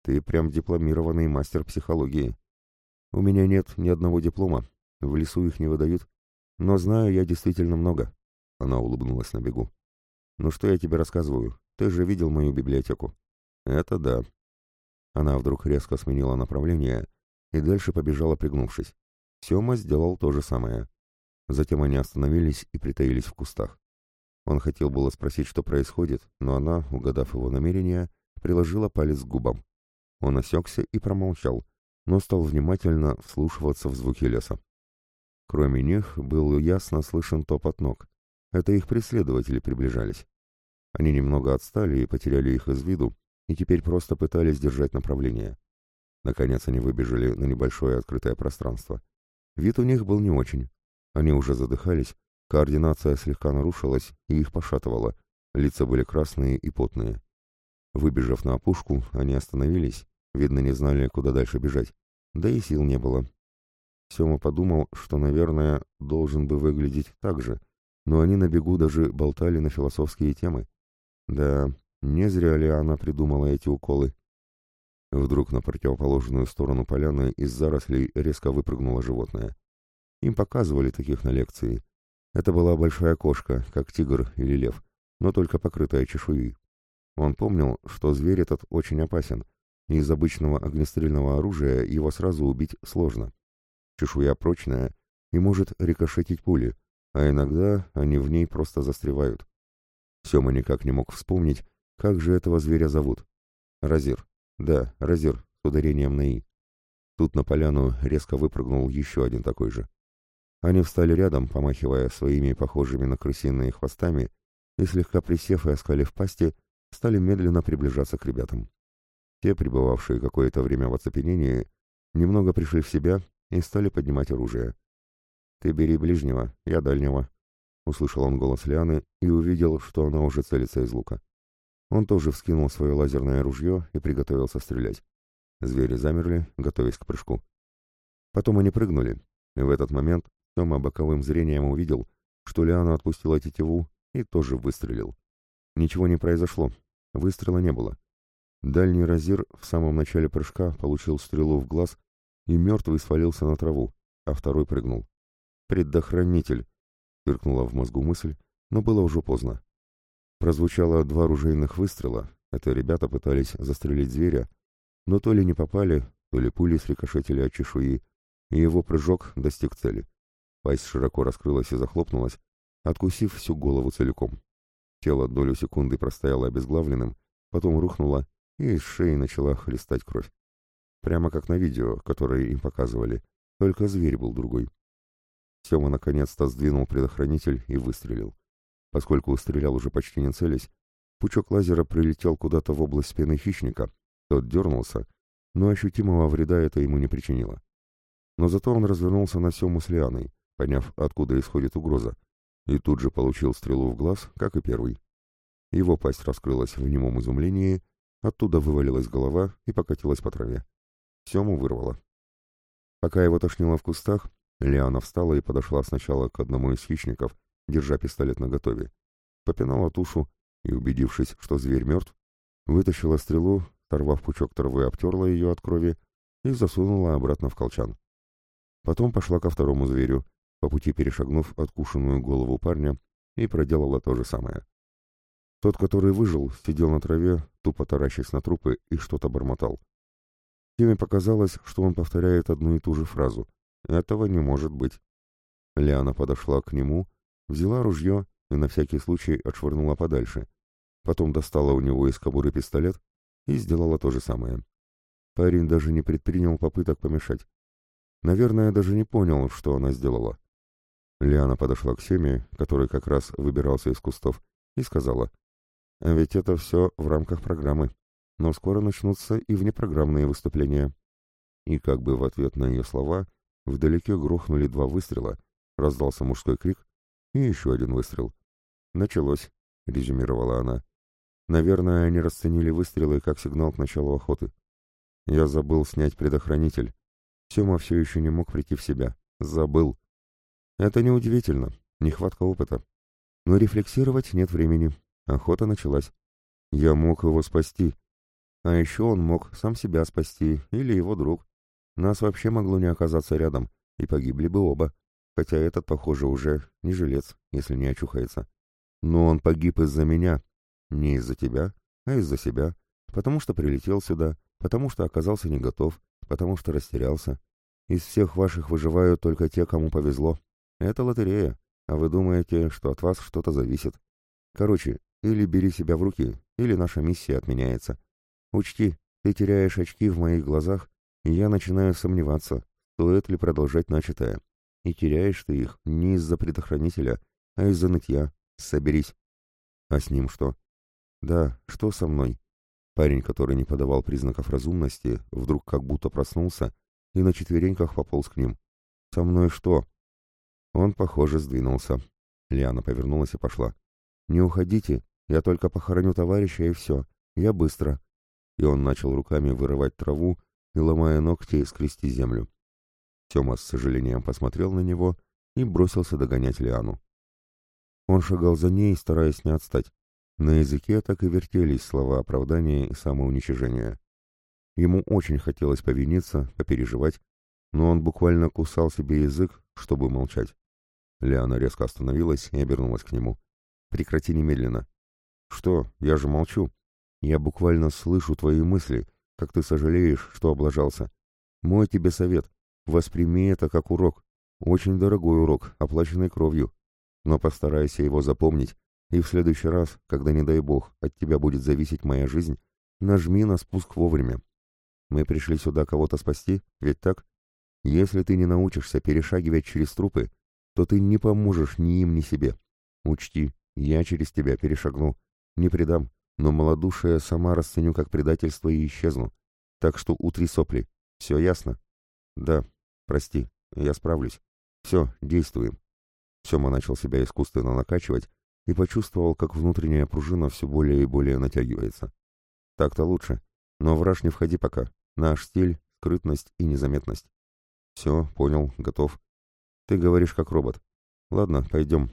Ты прям дипломированный мастер психологии. У меня нет ни одного диплома, в лесу их не выдают, но знаю я действительно много. Она улыбнулась на бегу. Ну что я тебе рассказываю? Ты же видел мою библиотеку. Это да. Она вдруг резко сменила направление и дальше побежала, пригнувшись. Сема сделал то же самое. Затем они остановились и притаились в кустах. Он хотел было спросить, что происходит, но она, угадав его намерение, приложила палец к губам. Он осекся и промолчал, но стал внимательно вслушиваться в звуки леса. Кроме них был ясно слышен топот ног. Это их преследователи приближались. Они немного отстали и потеряли их из виду, и теперь просто пытались держать направление. Наконец они выбежали на небольшое открытое пространство. Вид у них был не очень. Они уже задыхались, координация слегка нарушилась и их пошатывала, лица были красные и потные. Выбежав на опушку, они остановились, видно, не знали, куда дальше бежать, да и сил не было. Сема подумал, что, наверное, должен бы выглядеть так же, но они на бегу даже болтали на философские темы. Да, не зря ли она придумала эти уколы. Вдруг на противоположную сторону поляны из зарослей резко выпрыгнуло животное. Им показывали таких на лекции. Это была большая кошка, как тигр или лев, но только покрытая чешуей. Он помнил, что зверь этот очень опасен, и из обычного огнестрельного оружия его сразу убить сложно. Чешуя прочная и может рикошетить пули, а иногда они в ней просто застревают. Сема никак не мог вспомнить, как же этого зверя зовут. Разир. Да, Разир, с ударением на «и». Тут на поляну резко выпрыгнул еще один такой же. Они встали рядом, помахивая своими похожими на крысиные хвостами, и слегка присев и оскалив пасти, стали медленно приближаться к ребятам. Те, пребывавшие какое-то время в оцепенении, немного пришли в себя и стали поднимать оружие. «Ты бери ближнего, я дальнего», — услышал он голос Лианы и увидел, что она уже целится из лука. Он тоже вскинул свое лазерное ружье и приготовился стрелять. Звери замерли, готовясь к прыжку. Потом они прыгнули, и в этот момент Тёма боковым зрением увидел, что Лиана отпустила тетиву и тоже выстрелил. Ничего не произошло, выстрела не было. Дальний разир в самом начале прыжка получил стрелу в глаз и мертвый свалился на траву, а второй прыгнул. «Предохранитель!» — пиркнула в мозгу мысль, но было уже поздно. Прозвучало два ружейных выстрела, это ребята пытались застрелить зверя, но то ли не попали, то ли пули срикошетили от чешуи, и его прыжок достиг цели. Пасть широко раскрылась и захлопнулась, откусив всю голову целиком. Тело долю секунды простояло обезглавленным, потом рухнуло, и из шеи начала хлестать кровь. Прямо как на видео, которое им показывали, только зверь был другой. Сема наконец-то сдвинул предохранитель и выстрелил. Поскольку стрелял уже почти не целясь, пучок лазера прилетел куда-то в область спины хищника, тот дернулся, но ощутимого вреда это ему не причинило. Но зато он развернулся на Сему с Лианой, поняв, откуда исходит угроза, и тут же получил стрелу в глаз, как и первый. Его пасть раскрылась в немом изумлении, оттуда вывалилась голова и покатилась по траве. Сему вырвало. Пока его тошнило в кустах, Лиана встала и подошла сначала к одному из хищников, держа пистолет наготове. Попинала тушу и, убедившись, что зверь мертв, вытащила стрелу, сорвав пучок травы, обтерла ее от крови и засунула обратно в колчан. Потом пошла ко второму зверю, по пути перешагнув откушенную голову парня, и проделала то же самое. Тот, который выжил, сидел на траве, тупо таращась на трупы и что-то бормотал. Тиме показалось, что он повторяет одну и ту же фразу. «Этого не может быть». Лиана подошла к нему, взяла ружье и на всякий случай отшвырнула подальше. Потом достала у него из кобуры пистолет и сделала то же самое. Парень даже не предпринял попыток помешать. Наверное, даже не понял, что она сделала. Лиана подошла к Семе, который как раз выбирался из кустов, и сказала, «А ведь это все в рамках программы, но скоро начнутся и внепрограммные выступления». И как бы в ответ на ее слова, вдалеке грохнули два выстрела, раздался мужской крик и еще один выстрел. «Началось», — резюмировала она. «Наверное, они расценили выстрелы как сигнал к началу охоты. Я забыл снять предохранитель. Сема все еще не мог прийти в себя. Забыл. Это неудивительно. Нехватка опыта. Но рефлексировать нет времени. Охота началась. Я мог его спасти. А еще он мог сам себя спасти, или его друг. Нас вообще могло не оказаться рядом, и погибли бы оба. Хотя этот, похоже, уже не жилец, если не очухается. Но он погиб из-за меня. Не из-за тебя, а из-за себя. Потому что прилетел сюда, потому что оказался не готов, потому что растерялся. Из всех ваших выживают только те, кому повезло. Это лотерея, а вы думаете, что от вас что-то зависит. Короче, или бери себя в руки, или наша миссия отменяется. Учти, ты теряешь очки в моих глазах, и я начинаю сомневаться, стоит ли продолжать начатое. И теряешь ты их не из-за предохранителя, а из-за нытья. Соберись. А с ним что? Да, что со мной? Парень, который не подавал признаков разумности, вдруг как будто проснулся и на четвереньках пополз к ним. «Со мной что?» Он, похоже, сдвинулся. Лиана повернулась и пошла. «Не уходите, я только похороню товарища и все. Я быстро». И он начал руками вырывать траву и, ломая ногти, скрести землю. Тёма с сожалением посмотрел на него и бросился догонять Лиану. Он шагал за ней, стараясь не отстать. На языке так и вертелись слова оправдания и самоуничижения. Ему очень хотелось повиниться, попереживать, но он буквально кусал себе язык, чтобы молчать. Лиана резко остановилась и обернулась к нему. «Прекрати немедленно». «Что? Я же молчу. Я буквально слышу твои мысли, как ты сожалеешь, что облажался. Мой тебе совет. Восприми это как урок. Очень дорогой урок, оплаченный кровью. Но постарайся его запомнить и в следующий раз, когда, не дай бог, от тебя будет зависеть моя жизнь, нажми на спуск вовремя. Мы пришли сюда кого-то спасти, ведь так? Если ты не научишься перешагивать через трупы, то ты не поможешь ни им, ни себе. Учти, я через тебя перешагну. Не предам, но малодушие сама расценю как предательство и исчезну. Так что утри сопли. Все ясно? Да, прости, я справлюсь. Все, действуем. Сема начал себя искусственно накачивать, и почувствовал, как внутренняя пружина все более и более натягивается. Так-то лучше, но враж не входи пока. Наш стиль — скрытность и незаметность. Все, понял, готов. Ты говоришь как робот. Ладно, пойдем.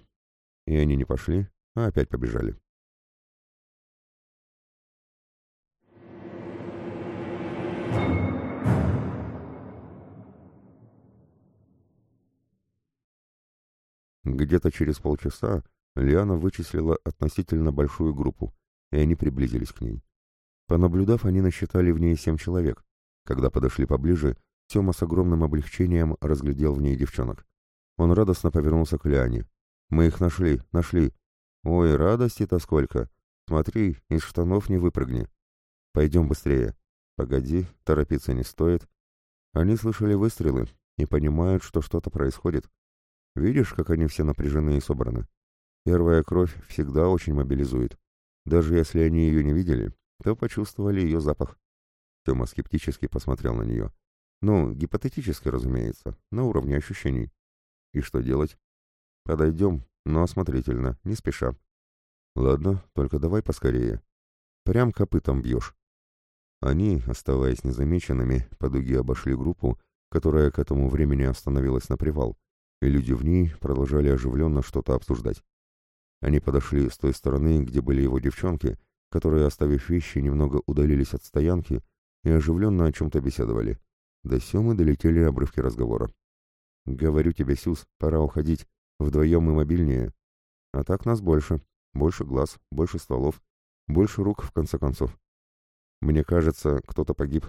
И они не пошли, а опять побежали. Где-то через полчаса Лиана вычислила относительно большую группу, и они приблизились к ней. Понаблюдав, они насчитали в ней семь человек. Когда подошли поближе, Тёма с огромным облегчением разглядел в ней девчонок. Он радостно повернулся к Лиане. «Мы их нашли, нашли. Ой, радости-то сколько! Смотри, из штанов не выпрыгни. Пойдем быстрее. Погоди, торопиться не стоит. Они слышали выстрелы и понимают, что что-то происходит. Видишь, как они все напряжены и собраны? Первая кровь всегда очень мобилизует. Даже если они ее не видели, то почувствовали ее запах. Тёма скептически посмотрел на нее. Ну, гипотетически, разумеется, на уровне ощущений. И что делать? Подойдем, но осмотрительно, не спеша. Ладно, только давай поскорее. Прям копытом бьешь. Они, оставаясь незамеченными, по дуге обошли группу которая к этому времени остановилась на привал, и люди в ней продолжали оживленно что-то обсуждать. Они подошли с той стороны, где были его девчонки, которые, оставив вещи, немного удалились от стоянки и оживленно о чем-то беседовали. До Семы долетели обрывки разговора. «Говорю тебе, Сюз, пора уходить. Вдвоем и мобильнее. А так нас больше. Больше глаз, больше стволов, больше рук, в конце концов. Мне кажется, кто-то погиб.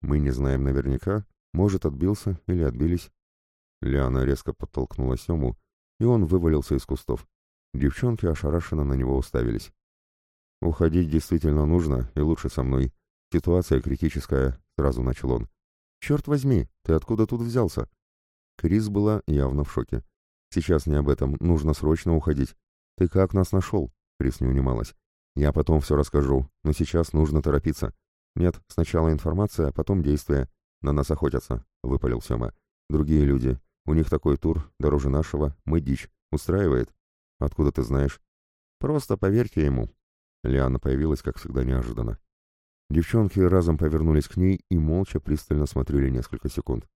Мы не знаем наверняка, может, отбился или отбились». Лиана резко подтолкнула Сему, и он вывалился из кустов. Девчонки ошарашенно на него уставились. «Уходить действительно нужно, и лучше со мной. Ситуация критическая», — сразу начал он. «Черт возьми, ты откуда тут взялся?» Крис была явно в шоке. «Сейчас не об этом, нужно срочно уходить. Ты как нас нашел?» Крис не унималась. «Я потом все расскажу, но сейчас нужно торопиться. Нет, сначала информация, а потом действия. На нас охотятся», — выпалил Сема. «Другие люди. У них такой тур, дороже нашего. Мы дичь. Устраивает?» «Откуда ты знаешь?» «Просто поверьте ему». Лиана появилась, как всегда, неожиданно. Девчонки разом повернулись к ней и молча пристально смотрели несколько секунд.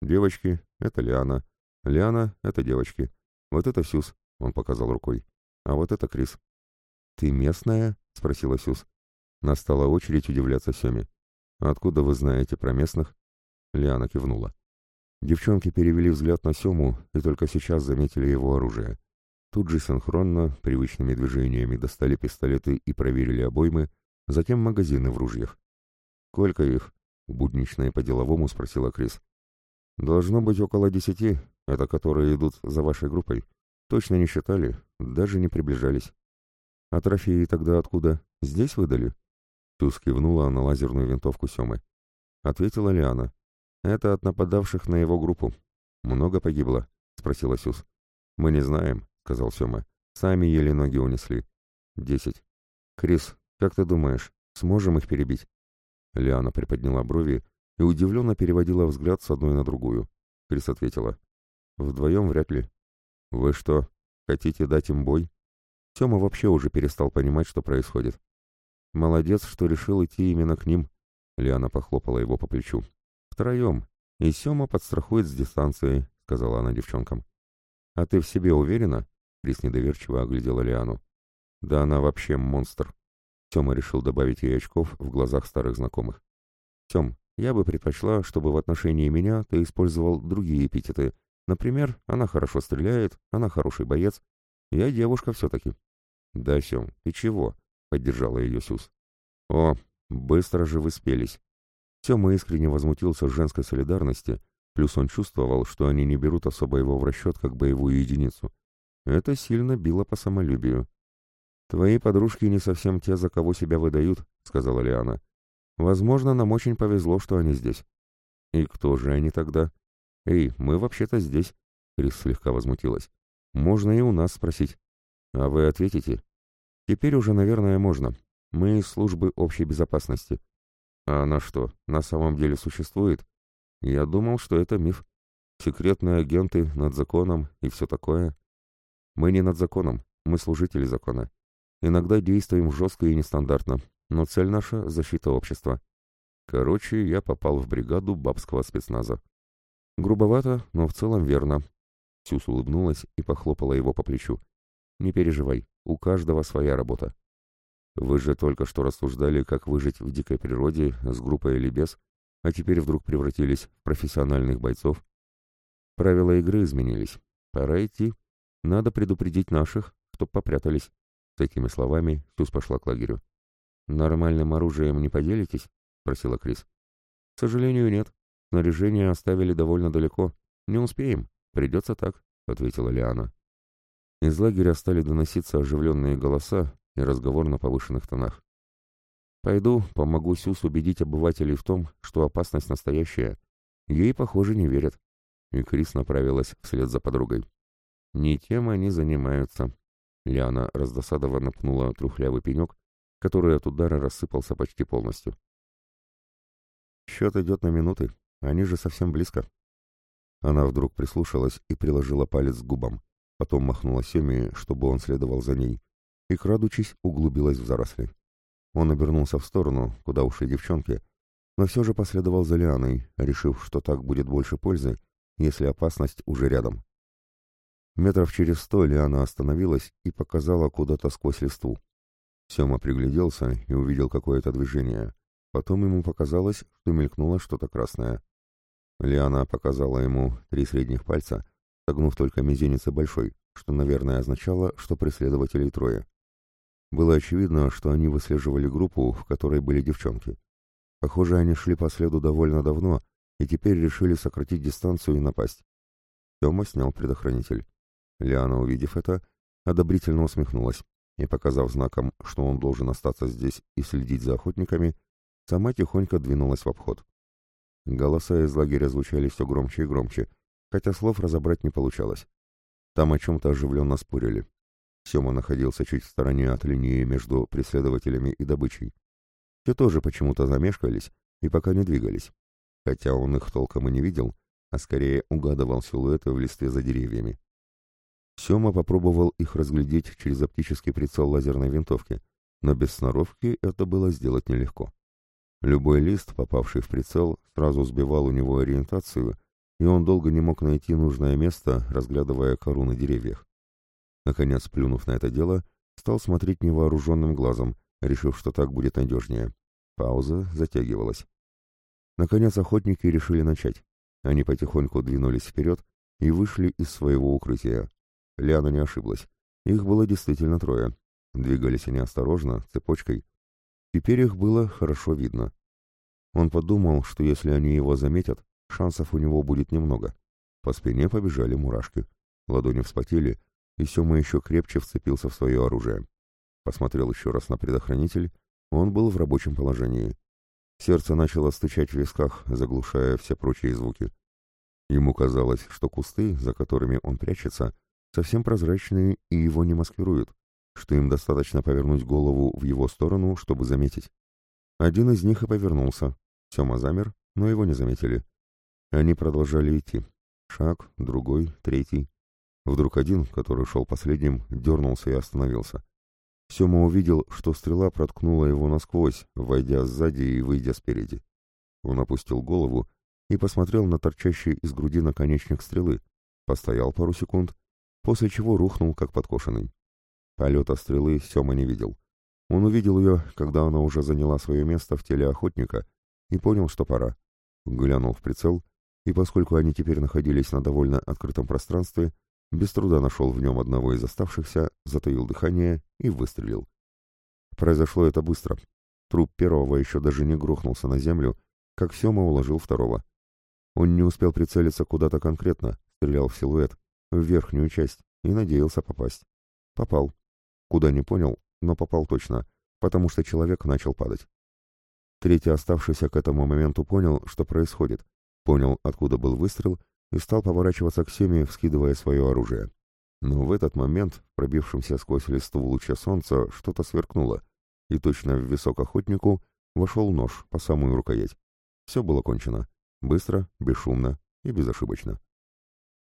«Девочки, это Лиана. Лиана — это девочки. Вот это Сюз», — он показал рукой. «А вот это Крис». «Ты местная?» — спросила Сюз. Настала очередь удивляться Семе. «Откуда вы знаете про местных?» Лиана кивнула. Девчонки перевели взгляд на Сему и только сейчас заметили его оружие. Тут же синхронно, привычными движениями достали пистолеты и проверили обоймы, затем магазины в ружьях. «Сколько их?» — буднично и по-деловому спросила Крис. «Должно быть около десяти, это которые идут за вашей группой. Точно не считали, даже не приближались. А трофеи тогда откуда? Здесь выдали?» Туз кивнула на лазерную винтовку Семы. Ответила Лиана. «Это от нападавших на его группу. Много погибло?» — спросила Сюз. «Мы не знаем сказал Сёма. «Сами еле ноги унесли. Десять. Крис, как ты думаешь, сможем их перебить?» Лиана приподняла брови и удивленно переводила взгляд с одной на другую. Крис ответила. «Вдвоем вряд ли». «Вы что, хотите дать им бой?» Сёма вообще уже перестал понимать, что происходит. «Молодец, что решил идти именно к ним», — Лиана похлопала его по плечу. «Втроем, и Сёма подстрахует с дистанцией», — сказала она девчонкам. «А ты в себе уверена?» Крис недоверчиво оглядела Лиану. «Да она вообще монстр!» Тёма решил добавить ей очков в глазах старых знакомых. «Тём, я бы предпочла, чтобы в отношении меня ты использовал другие эпитеты. Например, она хорошо стреляет, она хороший боец. Я девушка все-таки». «Да, Сём, ты чего?» — поддержала ее Сюз. «О, быстро же вы спелись». Тёма искренне возмутился женской солидарности, плюс он чувствовал, что они не берут особо его в расчет как боевую единицу. Это сильно било по самолюбию. «Твои подружки не совсем те, за кого себя выдают», — сказала Лиана. «Возможно, нам очень повезло, что они здесь». «И кто же они тогда?» «Эй, мы вообще-то здесь», — Крис слегка возмутилась. «Можно и у нас спросить». «А вы ответите?» «Теперь уже, наверное, можно. Мы из службы общей безопасности». «А она что, на самом деле существует?» «Я думал, что это миф. Секретные агенты над законом и все такое». Мы не над законом, мы служители закона. Иногда действуем жестко и нестандартно, но цель наша — защита общества. Короче, я попал в бригаду бабского спецназа. Грубовато, но в целом верно. Сюс улыбнулась и похлопала его по плечу. Не переживай, у каждого своя работа. Вы же только что рассуждали, как выжить в дикой природе, с группой или без, а теперь вдруг превратились в профессиональных бойцов. Правила игры изменились. Пора идти. Надо предупредить наших, чтоб попрятались. С этими словами Сюз пошла к лагерю. «Нормальным оружием не поделитесь?» — спросила Крис. «К сожалению, нет. Снаряжение оставили довольно далеко. Не успеем. Придется так», — ответила Лиана. Из лагеря стали доноситься оживленные голоса и разговор на повышенных тонах. «Пойду, помогу Сюз убедить обывателей в том, что опасность настоящая. Ей, похоже, не верят». И Крис направилась вслед за подругой. Не тем они занимаются. Лиана раздосадованно пнула трухлявый пенек, который от удара рассыпался почти полностью. Счет идет на минуты, они же совсем близко. Она вдруг прислушалась и приложила палец к губам, потом махнула Семе, чтобы он следовал за ней, и, крадучись, углубилась в заросли. Он обернулся в сторону, куда ушли девчонки, но все же последовал за Лианой, решив, что так будет больше пользы, если опасность уже рядом. Метров через сто Лиана остановилась и показала куда-то сквозь листву. Сема пригляделся и увидел какое-то движение. Потом ему показалось, что мелькнуло что-то красное. Лиана показала ему три средних пальца, согнув только мизинец и большой, что, наверное, означало, что преследователей трое. Было очевидно, что они выслеживали группу, в которой были девчонки. Похоже, они шли по следу довольно давно и теперь решили сократить дистанцию и напасть. Тёма снял предохранитель. Лиана, увидев это, одобрительно усмехнулась и, показав знаком, что он должен остаться здесь и следить за охотниками, сама тихонько двинулась в обход. Голоса из лагеря звучали все громче и громче, хотя слов разобрать не получалось. Там о чем-то оживленно спорили. Сема находился чуть в стороне от линии между преследователями и добычей. Те тоже почему-то замешкались и пока не двигались, хотя он их толком и не видел, а скорее угадывал силуэты в листве за деревьями. Сема попробовал их разглядеть через оптический прицел лазерной винтовки, но без сноровки это было сделать нелегко. Любой лист, попавший в прицел, сразу сбивал у него ориентацию, и он долго не мог найти нужное место, разглядывая кору на деревьях. Наконец, плюнув на это дело, стал смотреть невооруженным глазом, решив, что так будет надежнее. Пауза затягивалась. Наконец охотники решили начать. Они потихоньку двинулись вперед и вышли из своего укрытия. Ляна не ошиблась. Их было действительно трое. Двигались они осторожно, цепочкой. Теперь их было хорошо видно. Он подумал, что если они его заметят, шансов у него будет немного. По спине побежали мурашки. Ладони вспотели, и Сема еще крепче вцепился в свое оружие. Посмотрел еще раз на предохранитель, он был в рабочем положении. Сердце начало стучать в висках, заглушая все прочие звуки. Ему казалось, что кусты, за которыми он прячется, совсем прозрачные и его не маскируют, что им достаточно повернуть голову в его сторону, чтобы заметить. Один из них и повернулся. Сема замер, но его не заметили. Они продолжали идти. Шаг, другой, третий. Вдруг один, который шел последним, дернулся и остановился. Сема увидел, что стрела проткнула его насквозь, войдя сзади и выйдя спереди. Он опустил голову и посмотрел на торчащий из груди наконечник стрелы, постоял пару секунд, после чего рухнул, как подкошенный. Полета стрелы Сема не видел. Он увидел ее, когда она уже заняла свое место в теле охотника, и понял, что пора. Глянул в прицел, и поскольку они теперь находились на довольно открытом пространстве, без труда нашел в нем одного из оставшихся, затаил дыхание и выстрелил. Произошло это быстро. Труп первого еще даже не грохнулся на землю, как Сема уложил второго. Он не успел прицелиться куда-то конкретно, стрелял в силуэт, в верхнюю часть, и надеялся попасть. Попал. Куда не понял, но попал точно, потому что человек начал падать. Третий оставшийся к этому моменту понял, что происходит, понял, откуда был выстрел, и стал поворачиваться к Семе, вскидывая свое оружие. Но в этот момент, в пробившемся сквозь листву луча солнца, что-то сверкнуло, и точно в висок охотнику вошел нож по самую рукоять. Все было кончено. Быстро, бесшумно и безошибочно.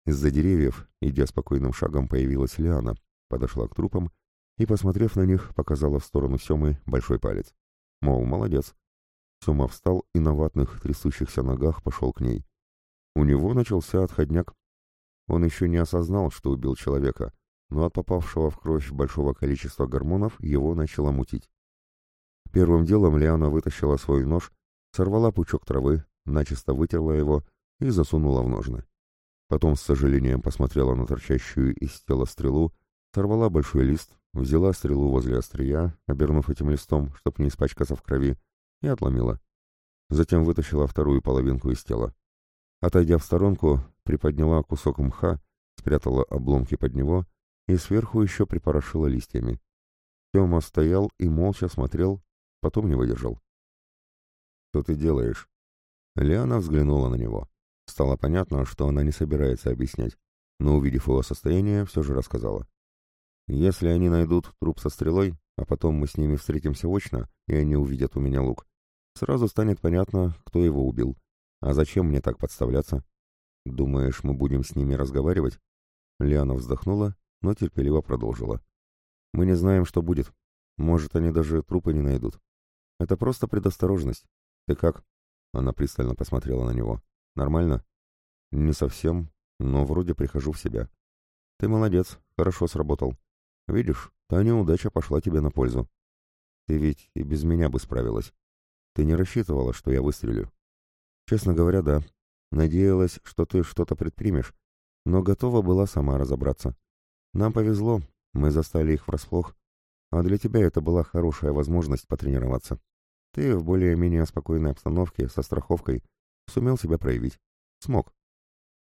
Из-за деревьев, идя спокойным шагом, появилась Лиана, подошла к трупам и, посмотрев на них, показала в сторону Семы большой палец. Мол, молодец. Сема встал и на ватных, трясущихся ногах пошел к ней. У него начался отходняк. Он еще не осознал, что убил человека, но от попавшего в кровь большого количества гормонов его начало мутить. Первым делом Лиана вытащила свой нож, сорвала пучок травы, начисто вытерла его и засунула в ножны. Потом с сожалением посмотрела на торчащую из тела стрелу, сорвала большой лист, взяла стрелу возле острия, обернув этим листом, чтоб не испачкаться в крови, и отломила. Затем вытащила вторую половинку из тела. Отойдя в сторонку, приподняла кусок мха, спрятала обломки под него и сверху еще припорошила листьями. Тёма стоял и молча смотрел, потом не выдержал. «Что ты делаешь?» Лиана взглянула на него. Стало понятно, что она не собирается объяснять, но, увидев его состояние, все же рассказала. «Если они найдут труп со стрелой, а потом мы с ними встретимся очно, и они увидят у меня лук, сразу станет понятно, кто его убил. А зачем мне так подставляться? Думаешь, мы будем с ними разговаривать? Лиана вздохнула, но терпеливо продолжила. Мы не знаем, что будет. Может, они даже трупы не найдут. Это просто предосторожность. Ты как? Она пристально посмотрела на него. «Нормально?» «Не совсем, но вроде прихожу в себя». «Ты молодец, хорошо сработал. Видишь, та неудача пошла тебе на пользу. Ты ведь и без меня бы справилась. Ты не рассчитывала, что я выстрелю?» «Честно говоря, да. Надеялась, что ты что-то предпримешь, но готова была сама разобраться. Нам повезло, мы застали их врасплох, а для тебя это была хорошая возможность потренироваться. Ты в более-менее спокойной обстановке, со страховкой, сумел себя проявить. Смог.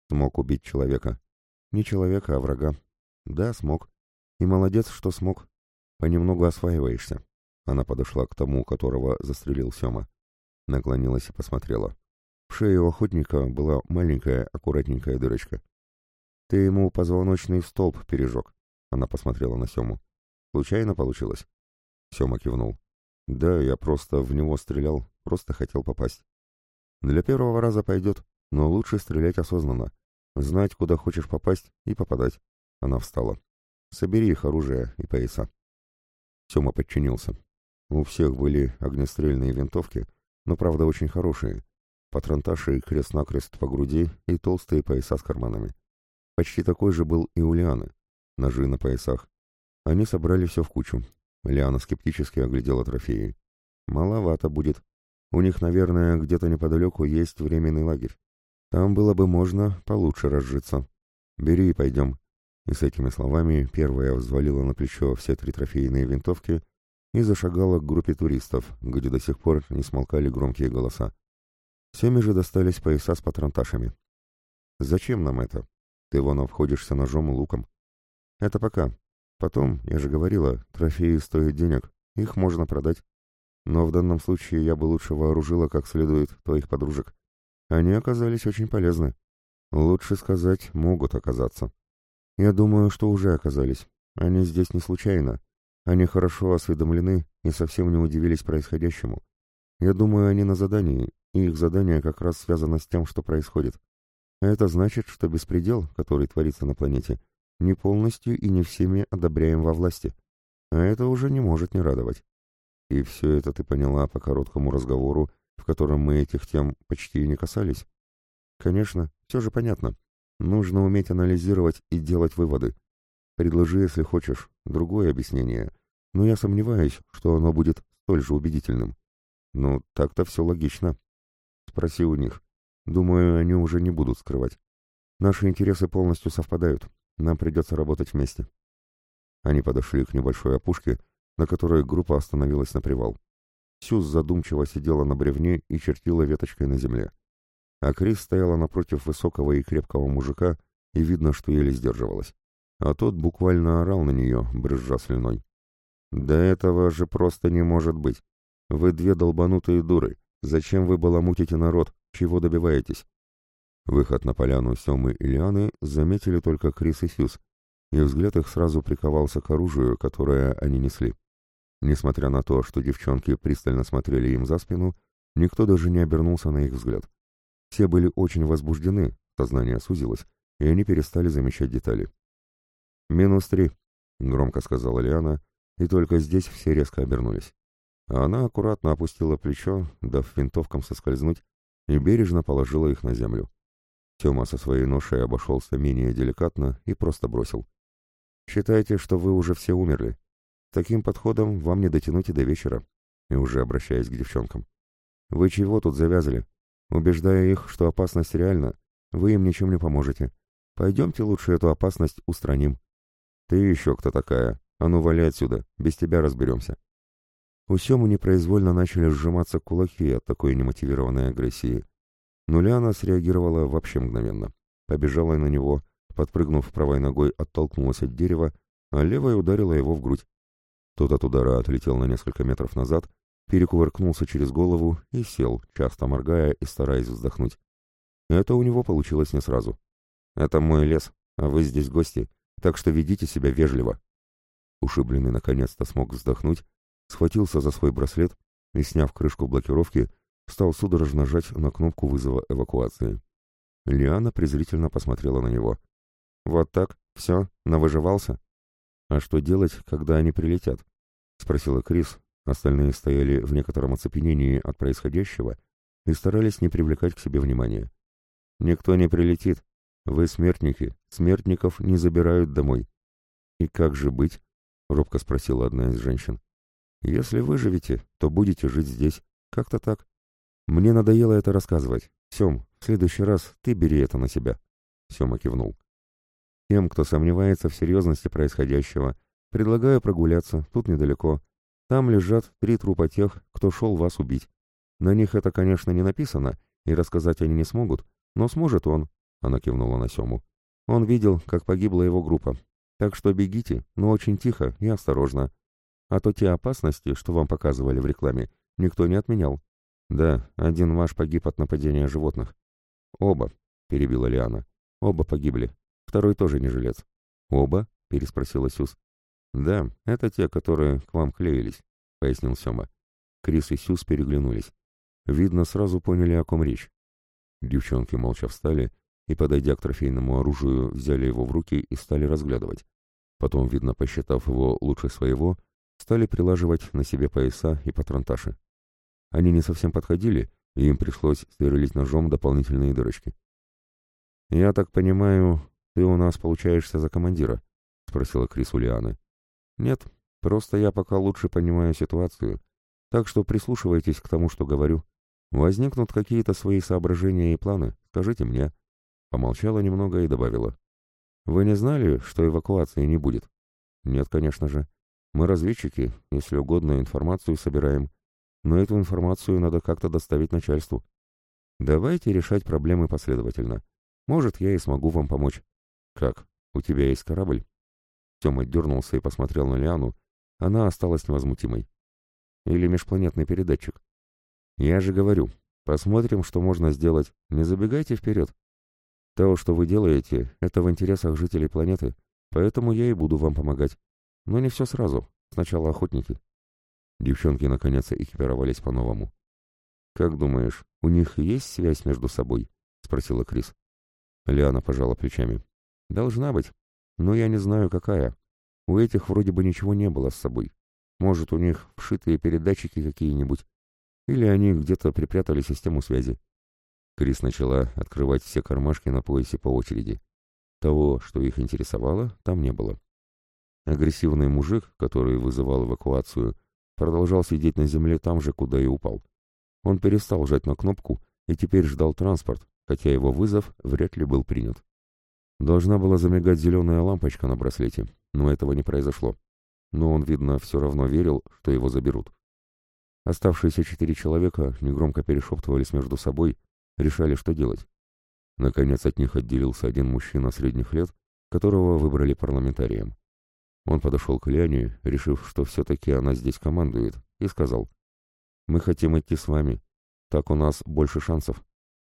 Смог убить человека. Не человека, а врага. Да, смог. И молодец, что смог. Понемногу осваиваешься. Она подошла к тому, которого застрелил Сема. Наклонилась и посмотрела. В шее у охотника была маленькая, аккуратненькая дырочка. «Ты ему позвоночный столб пережег», — она посмотрела на Сему. «Случайно получилось?» Сема кивнул. «Да, я просто в него стрелял, просто хотел попасть. Для первого раза пойдет, но лучше стрелять осознанно. Знать, куда хочешь попасть, и попадать». Она встала. «Собери их оружие и пояса». Сема подчинился. У всех были огнестрельные винтовки, но, правда, очень хорошие. Патронташи крест-накрест по груди и толстые пояса с карманами. Почти такой же был и у Лианы. Ножи на поясах. Они собрали все в кучу. Лиана скептически оглядела трофеи. Маловато будет. У них, наверное, где-то неподалеку есть временный лагерь. Там было бы можно получше разжиться. Бери и пойдем. И с этими словами первая взвалила на плечо все три трофейные винтовки и зашагала к группе туристов, где до сих пор не смолкали громкие голоса. Всеми же достались пояса с патронташами. «Зачем нам это? Ты вон обходишься ножом и луком». «Это пока. Потом, я же говорила, трофеи стоят денег, их можно продать. Но в данном случае я бы лучше вооружила как следует твоих подружек. Они оказались очень полезны. Лучше сказать, могут оказаться. Я думаю, что уже оказались. Они здесь не случайно. Они хорошо осведомлены и совсем не удивились происходящему. Я думаю, они на задании, и их задание как раз связано с тем, что происходит. А это значит, что беспредел, который творится на планете, не полностью и не всеми одобряем во власти. А это уже не может не радовать. И все это ты поняла по короткому разговору, в котором мы этих тем почти не касались? Конечно, все же понятно. Нужно уметь анализировать и делать выводы. Предложи, если хочешь, другое объяснение, но я сомневаюсь, что оно будет столь же убедительным. Ну, так-то все логично. Спроси у них. Думаю, они уже не будут скрывать. Наши интересы полностью совпадают. Нам придется работать вместе. Они подошли к небольшой опушке, на которой группа остановилась на привал. Сюз задумчиво сидела на бревне и чертила веточкой на земле. А Крис стояла напротив высокого и крепкого мужика, и видно, что еле сдерживалась. А тот буквально орал на нее, брызжа слюной. «Да этого же просто не может быть! Вы две долбанутые дуры! Зачем вы баламутите народ? Чего добиваетесь?» Выход на поляну Семы и Лианы заметили только Крис и Сьюз, и взгляд их сразу приковался к оружию, которое они несли. Несмотря на то, что девчонки пристально смотрели им за спину, никто даже не обернулся на их взгляд. Все были очень возбуждены, сознание сузилось, и они перестали замечать детали. «Минус три», — громко сказала Лиана, и только здесь все резко обернулись. А она аккуратно опустила плечо, дав винтовкам соскользнуть, и бережно положила их на землю. Тёма со своей ношей обошелся менее деликатно и просто бросил. «Считайте, что вы уже все умерли. Таким подходом вам не дотянуть и до вечера». И уже обращаясь к девчонкам. «Вы чего тут завязали? Убеждая их, что опасность реальна, вы им ничем не поможете. Пойдемте лучше эту опасность устраним». «Ты еще кто такая? А ну вали отсюда, без тебя разберемся». У Семы непроизвольно начали сжиматься кулаки от такой немотивированной агрессии. Но Лиана среагировала вообще мгновенно. Побежала на него, подпрыгнув правой ногой, оттолкнулась от дерева, а левой ударила его в грудь. Тот от удара отлетел на несколько метров назад, перекувыркнулся через голову и сел, часто моргая и стараясь вздохнуть. Это у него получилось не сразу. «Это мой лес, а вы здесь гости, так что ведите себя вежливо». Ушибленный наконец-то смог вздохнуть, схватился за свой браслет и, сняв крышку блокировки, стал судорожно жать на кнопку вызова эвакуации. Лиана презрительно посмотрела на него. «Вот так? Все? Навыживался?» «А что делать, когда они прилетят?» — спросила Крис. Остальные стояли в некотором оцепенении от происходящего, и старались не привлекать к себе внимания. «Никто не прилетит. Вы смертники. Смертников не забирают домой». «И как же быть?» — робко спросила одна из женщин. «Если выживете, то будете жить здесь. Как-то так. Мне надоело это рассказывать. Сем, в следующий раз ты бери это на себя». Сема кивнул. Тем, кто сомневается в серьезности происходящего, предлагаю прогуляться, тут недалеко. Там лежат три трупа тех, кто шел вас убить. На них это, конечно, не написано, и рассказать они не смогут, но сможет он, — она кивнула на Сему. Он видел, как погибла его группа. Так что бегите, но очень тихо и осторожно. А то те опасности, что вам показывали в рекламе, никто не отменял. Да, один ваш погиб от нападения животных. Оба, — перебила Лиана. Оба погибли. Второй тоже не жилец. «Оба?» — переспросила Сюз. «Да, это те, которые к вам клеились», — пояснил Сёма. Крис и Сюз переглянулись. Видно, сразу поняли, о ком речь. Девчонки молча встали и, подойдя к трофейному оружию, взяли его в руки и стали разглядывать. Потом, видно, посчитав его лучше своего, стали прилаживать на себе пояса и патронташи. Они не совсем подходили, и им пришлось сверлить ножом дополнительные дырочки. «Я так понимаю, «Ты у нас получаешься за командира?» — спросила Крис у Лианы. «Нет, просто я пока лучше понимаю ситуацию, так что прислушивайтесь к тому, что говорю. Возникнут какие-то свои соображения и планы, скажите мне». Помолчала немного и добавила. «Вы не знали, что эвакуации не будет?» «Нет, конечно же. Мы разведчики, если угодно, информацию собираем. Но эту информацию надо как-то доставить начальству. Давайте решать проблемы последовательно. Может, я и смогу вам помочь. «Как? У тебя есть корабль?» Тёма дернулся и посмотрел на Лиану. Она осталась невозмутимой. «Или межпланетный передатчик?» «Я же говорю, посмотрим, что можно сделать. Не забегайте вперед. То, что вы делаете, это в интересах жителей планеты, поэтому я и буду вам помогать. Но не все сразу. Сначала охотники». Девчонки наконец экипировались по-новому. «Как думаешь, у них есть связь между собой?» — спросила Крис. Лиана пожала плечами. Должна быть. Но я не знаю, какая. У этих вроде бы ничего не было с собой. Может, у них вшитые передатчики какие-нибудь. Или они где-то припрятали систему связи. Крис начала открывать все кармашки на поясе по очереди. Того, что их интересовало, там не было. Агрессивный мужик, который вызывал эвакуацию, продолжал сидеть на земле там же, куда и упал. Он перестал жать на кнопку и теперь ждал транспорт, хотя его вызов вряд ли был принят. Должна была замигать зеленая лампочка на браслете, но этого не произошло. Но он, видно, все равно верил, что его заберут. Оставшиеся четыре человека негромко перешептывались между собой, решали, что делать. Наконец от них отделился один мужчина средних лет, которого выбрали парламентарием. Он подошел к Ляне, решив, что все-таки она здесь командует, и сказал, «Мы хотим идти с вами. Так у нас больше шансов.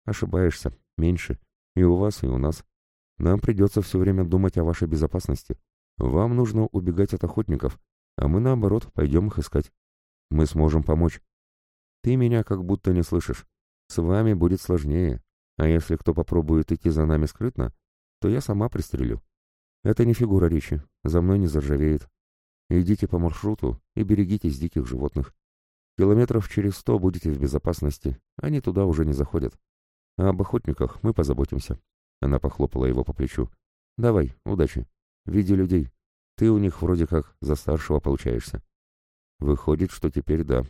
Ошибаешься, меньше. И у вас, и у нас. Нам придется все время думать о вашей безопасности. Вам нужно убегать от охотников, а мы, наоборот, пойдем их искать. Мы сможем помочь. Ты меня как будто не слышишь. С вами будет сложнее. А если кто попробует идти за нами скрытно, то я сама пристрелю. Это не фигура речи. За мной не заржавеет. Идите по маршруту и берегитесь диких животных. Километров через сто будете в безопасности. Они туда уже не заходят. А об охотниках мы позаботимся. Она похлопала его по плечу. «Давай, удачи. Види людей. Ты у них вроде как за старшего получаешься». «Выходит, что теперь да».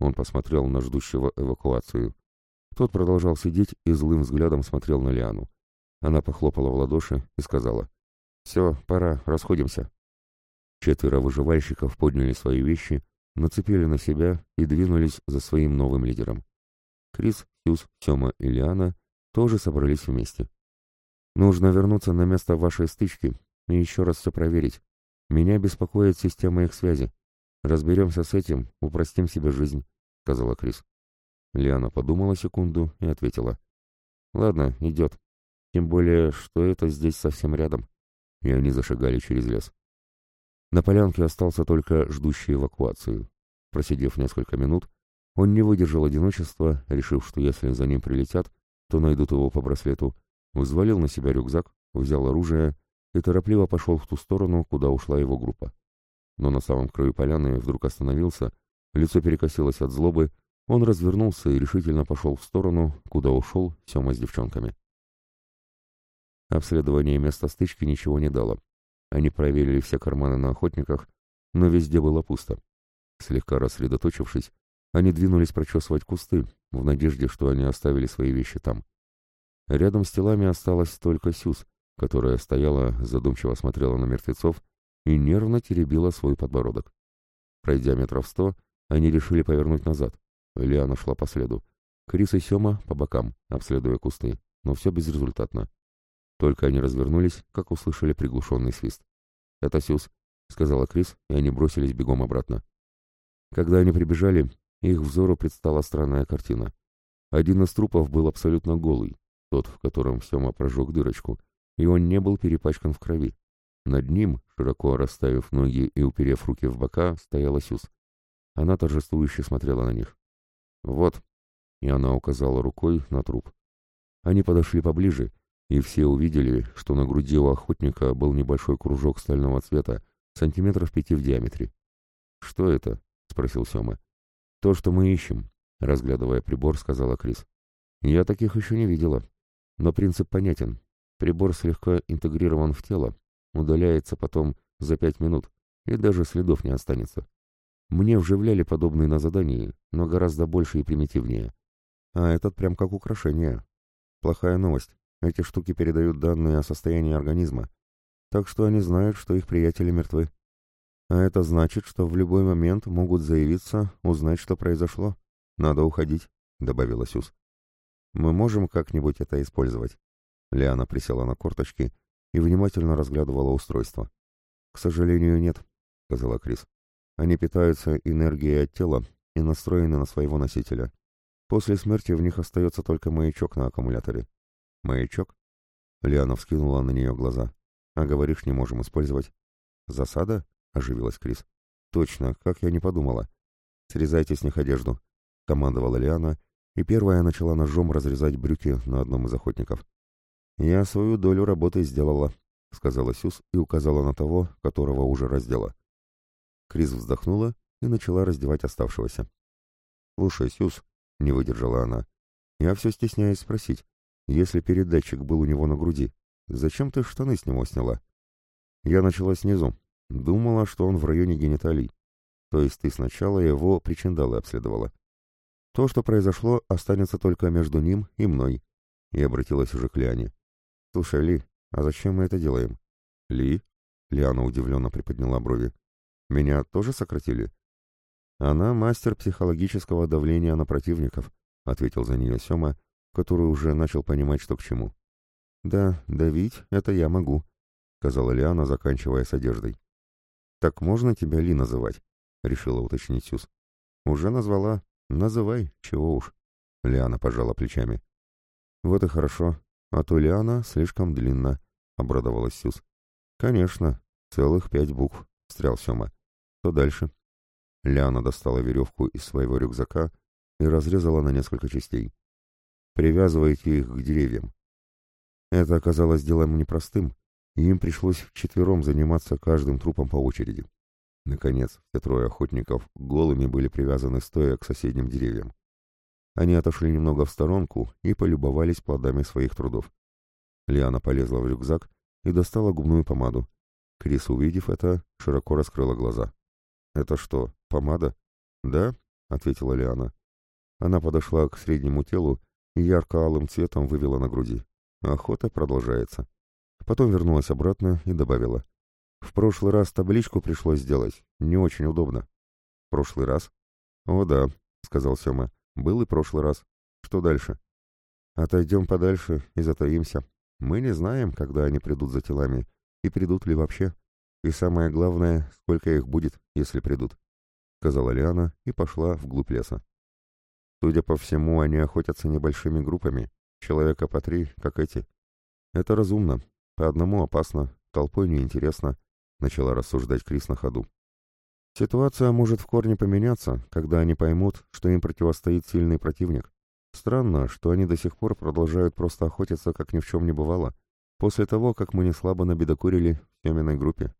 Он посмотрел на ждущего эвакуацию. Тот продолжал сидеть и злым взглядом смотрел на Лиану. Она похлопала в ладоши и сказала. «Все, пора, расходимся». Четверо выживальщиков подняли свои вещи, нацепили на себя и двинулись за своим новым лидером. Крис, Сьюз, Сема и Лиана тоже собрались вместе. Нужно вернуться на место вашей стычки и еще раз все проверить. Меня беспокоит система их связи. Разберемся с этим, упростим себе жизнь», — сказала Крис. Лиана подумала секунду и ответила. «Ладно, идет. Тем более, что это здесь совсем рядом». И они зашагали через лес. На полянке остался только ждущий эвакуацию. Просидев несколько минут, он не выдержал одиночества, решив, что если за ним прилетят, то найдут его по браслету, взвалил на себя рюкзак, взял оружие и торопливо пошел в ту сторону, куда ушла его группа. Но на самом краю поляны вдруг остановился, лицо перекосилось от злобы, Он развернулся и решительно пошел в сторону, куда ушел Сема с девчонками. Обследование места стычки ничего не дало. Они проверили все карманы на охотниках, но везде было пусто. Слегка рассредоточившись, они двинулись прочесывать кусты, в надежде, что они оставили свои вещи там. Рядом с телами осталась только Сюз, которая стояла, задумчиво смотрела на мертвецов и нервно теребила свой подбородок. Пройдя метров сто, они решили повернуть назад. Лиана шла по следу. Крис и Сема по бокам, обследуя кусты, но все безрезультатно. Только они развернулись, как услышали приглушенный свист. «Это Сюз», — сказала Крис, и они бросились бегом обратно. Когда они прибежали, их взору предстала странная картина. Один из трупов был абсолютно голый, тот, в котором Сема прожег дырочку, и он не был перепачкан в крови. Над ним, широко расставив ноги и уперев руки в бока, стояла Сюз. Она торжествующе смотрела на них. «Вот», — и она указала рукой на труп. Они подошли поближе, и все увидели, что на груди у охотника был небольшой кружок стального цвета, сантиметров пяти в диаметре. «Что это?» — спросил Сема. «То, что мы ищем», — разглядывая прибор, сказала Крис. «Я таких еще не видела. Но принцип понятен. Прибор слегка интегрирован в тело, удаляется потом за пять минут, и даже следов не останется. Мне вживляли подобные на задании, но гораздо больше и примитивнее. А этот прям как украшение. Плохая новость. Эти штуки передают данные о состоянии организма, так что они знают, что их приятели мертвы. А это значит, что в любой момент могут заявиться, узнать, что произошло. Надо уходить, — добавила Сюз. Мы можем как-нибудь это использовать. Лиана присела на корточки и внимательно разглядывала устройство. «К сожалению, нет», — сказала Крис. «Они питаются энергией от тела и настроены на своего носителя. После смерти в них остается только маячок на аккумуляторе». «Маячок?» Лиана вскинула на нее глаза. «А говоришь, не можем использовать». «Засада?» — оживилась Крис. «Точно, как я не подумала. Срезайте с них одежду», — командовала Лиана, и первая начала ножом разрезать брюки на одном из охотников. «Я свою долю работы сделала», — сказала Сюз и указала на того, которого уже раздела. Крис вздохнула и начала раздевать оставшегося. «Слушай, Сюз», — не выдержала она, — «я все стесняюсь спросить, если передатчик был у него на груди, зачем ты штаны с него сняла?» Я начала снизу, думала, что он в районе гениталий. То есть ты сначала его причиндалы обследовала. То, что произошло, останется только между ним и мной. И обратилась уже к Лиане. «Слушай, Ли, а зачем мы это делаем?» «Ли?» — Лиана удивленно приподняла брови. «Меня тоже сократили?» «Она мастер психологического давления на противников», — ответил за нее Сема, который уже начал понимать, что к чему. «Да, давить — это я могу», — сказала Лиана, заканчивая с одеждой. «Так можно тебя Ли называть?» — решила уточнить Сюз. «Уже назвала. Называй, чего уж». Лиана пожала плечами. «Вот и хорошо. «А то Лиана слишком длинна», — обрадовалась Сюз. «Конечно, целых пять букв», — встрял Сёма. «Что дальше?» Лиана достала веревку из своего рюкзака и разрезала на несколько частей. «Привязывайте их к деревьям». Это оказалось делом непростым, и им пришлось вчетвером заниматься каждым трупом по очереди. Наконец, все трое охотников голыми были привязаны стоя к соседним деревьям. Они отошли немного в сторонку и полюбовались плодами своих трудов. Лиана полезла в рюкзак и достала губную помаду. Крис, увидев это, широко раскрыла глаза. «Это что, помада?» «Да», — ответила Лиана. Она подошла к среднему телу и ярко-алым цветом вывела на груди. Охота продолжается. Потом вернулась обратно и добавила. «В прошлый раз табличку пришлось сделать. Не очень удобно». «Прошлый раз?» «О да», — сказал Сема. Был и прошлый раз. Что дальше? Отойдем подальше и затаимся. Мы не знаем, когда они придут за телами, и придут ли вообще. И самое главное, сколько их будет, если придут, — сказала Лиана и пошла вглубь леса. Судя по всему, они охотятся небольшими группами, человека по три, как эти. Это разумно, по одному опасно, толпой неинтересно, — начала рассуждать Крис на ходу. Ситуация может в корне поменяться, когда они поймут, что им противостоит сильный противник. Странно, что они до сих пор продолжают просто охотиться, как ни в чем не бывало, после того, как мы не слабо набедокурили в Семиной группе.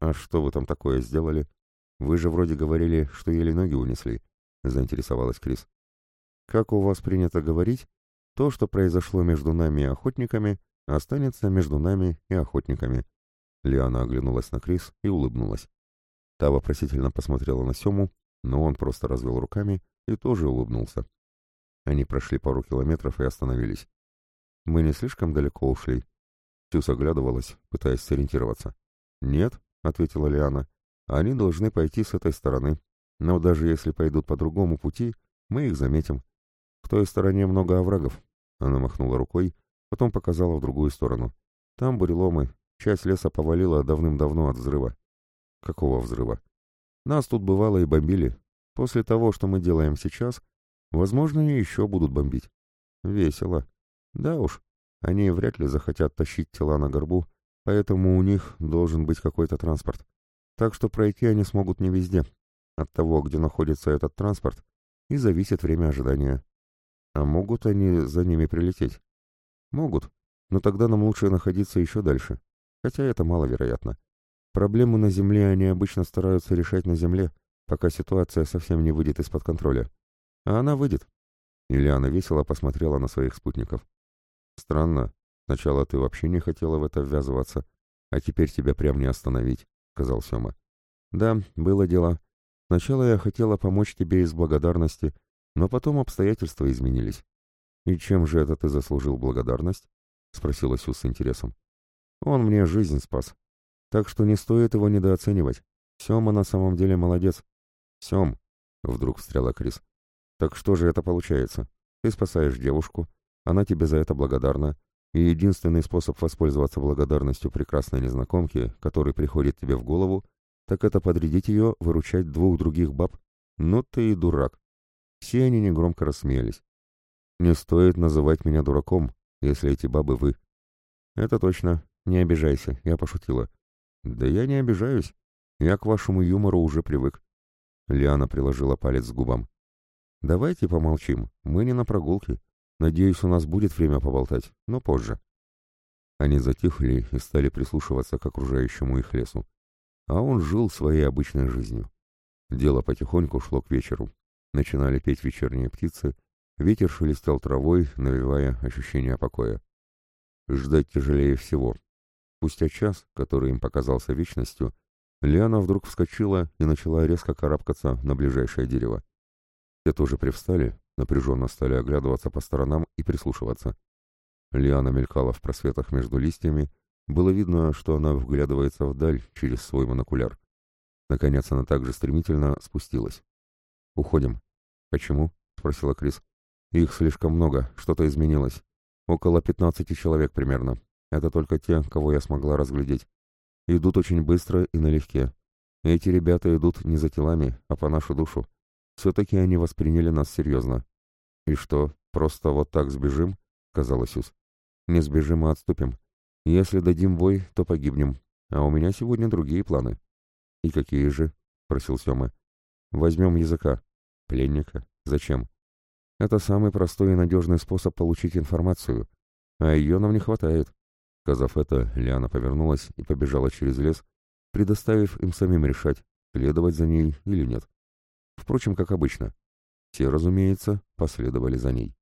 «А что вы там такое сделали? Вы же вроде говорили, что еле ноги унесли», — заинтересовалась Крис. Как у вас принято говорить, то, что произошло между нами и охотниками, останется между нами и охотниками. Лиана оглянулась на Крис и улыбнулась. Та вопросительно посмотрела на Сему, но он просто развел руками и тоже улыбнулся. Они прошли пару километров и остановились. Мы не слишком далеко ушли. Сюз оглядывалась, пытаясь сориентироваться. «Нет», — ответила Лиана, — «они должны пойти с этой стороны. Но даже если пойдут по другому пути, мы их заметим. В той стороне много оврагов». Она махнула рукой, потом показала в другую сторону. «Там буреломы. Часть леса повалила давным-давно от взрыва». «Какого взрыва?» «Нас тут бывало и бомбили. После того, что мы делаем сейчас, возможно, еще будут бомбить». «Весело», да уж, они вряд ли захотят тащить тела на горбу, поэтому у них должен быть какой-то транспорт. Так что пройти они смогут не везде. От того, где находится этот транспорт, и зависит время ожидания. А могут они за ними прилететь? Могут, но тогда нам лучше находиться еще дальше. Хотя это маловероятно. Проблемы на Земле они обычно стараются решать на Земле, пока ситуация совсем не выйдет из-под контроля. А она выйдет. Ильяна весело посмотрела на своих спутников. «Странно. Сначала ты вообще не хотела в это ввязываться, а теперь тебя прям не остановить», — сказал Сёма. «Да, было дело. Сначала я хотела помочь тебе из благодарности, но потом обстоятельства изменились». «И чем же это ты заслужил благодарность?» — спросила Сю с интересом. «Он мне жизнь спас. Так что не стоит его недооценивать. Сёма на самом деле молодец». «Сём», — вдруг встряла Крис. «Так что же это получается? Ты спасаешь девушку, она тебе за это благодарна, и единственный способ воспользоваться благодарностью прекрасной незнакомки, который приходит тебе в голову, так это подрядить ее выручать двух других баб. Ну ты и дурак. Все они негромко рассмеялись. Не стоит называть меня дураком, если эти бабы вы. Это точно. Не обижайся, я пошутила. Да я не обижаюсь. Я к вашему юмору уже привык. Лиана приложила палец к губам. Давайте помолчим, мы не на прогулке. Надеюсь, у нас будет время поболтать, но позже. Они затихли и стали прислушиваться к окружающему их лесу. А он жил своей обычной жизнью. Дело потихоньку шло к вечеру. Начинали петь вечерние птицы, ветер шелестел травой, навевая ощущение покоя. Ждать тяжелее всего. Спустя час, который им показался вечностью, Лиана вдруг вскочила и начала резко карабкаться на ближайшее дерево. Те тоже привстали, напряженно стали оглядываться по сторонам и прислушиваться. Лиана мелькала в просветах между листьями, было видно, что она вглядывается вдаль через свой монокуляр. Наконец она также стремительно спустилась. «Уходим». «Почему?» — спросила Крис. «Их слишком много, что-то изменилось. Около пятнадцати человек примерно. Это только те, кого я смогла разглядеть. Идут очень быстро и налегке. Эти ребята идут не за телами, а по нашу душу. Все-таки они восприняли нас серьезно. «И что, просто вот так сбежим?» — сказала Сюз. «Не сбежим, а отступим. Если дадим бой, то погибнем. А у меня сегодня другие планы». «И какие же?» — просил Сёма. «Возьмем языка. Пленника. Зачем?» «Это самый простой и надежный способ получить информацию, а ее нам не хватает». Сказав это, Лиана повернулась и побежала через лес, предоставив им самим решать, следовать за ней или нет. Впрочем, как обычно. Все, разумеется, последовали за ней.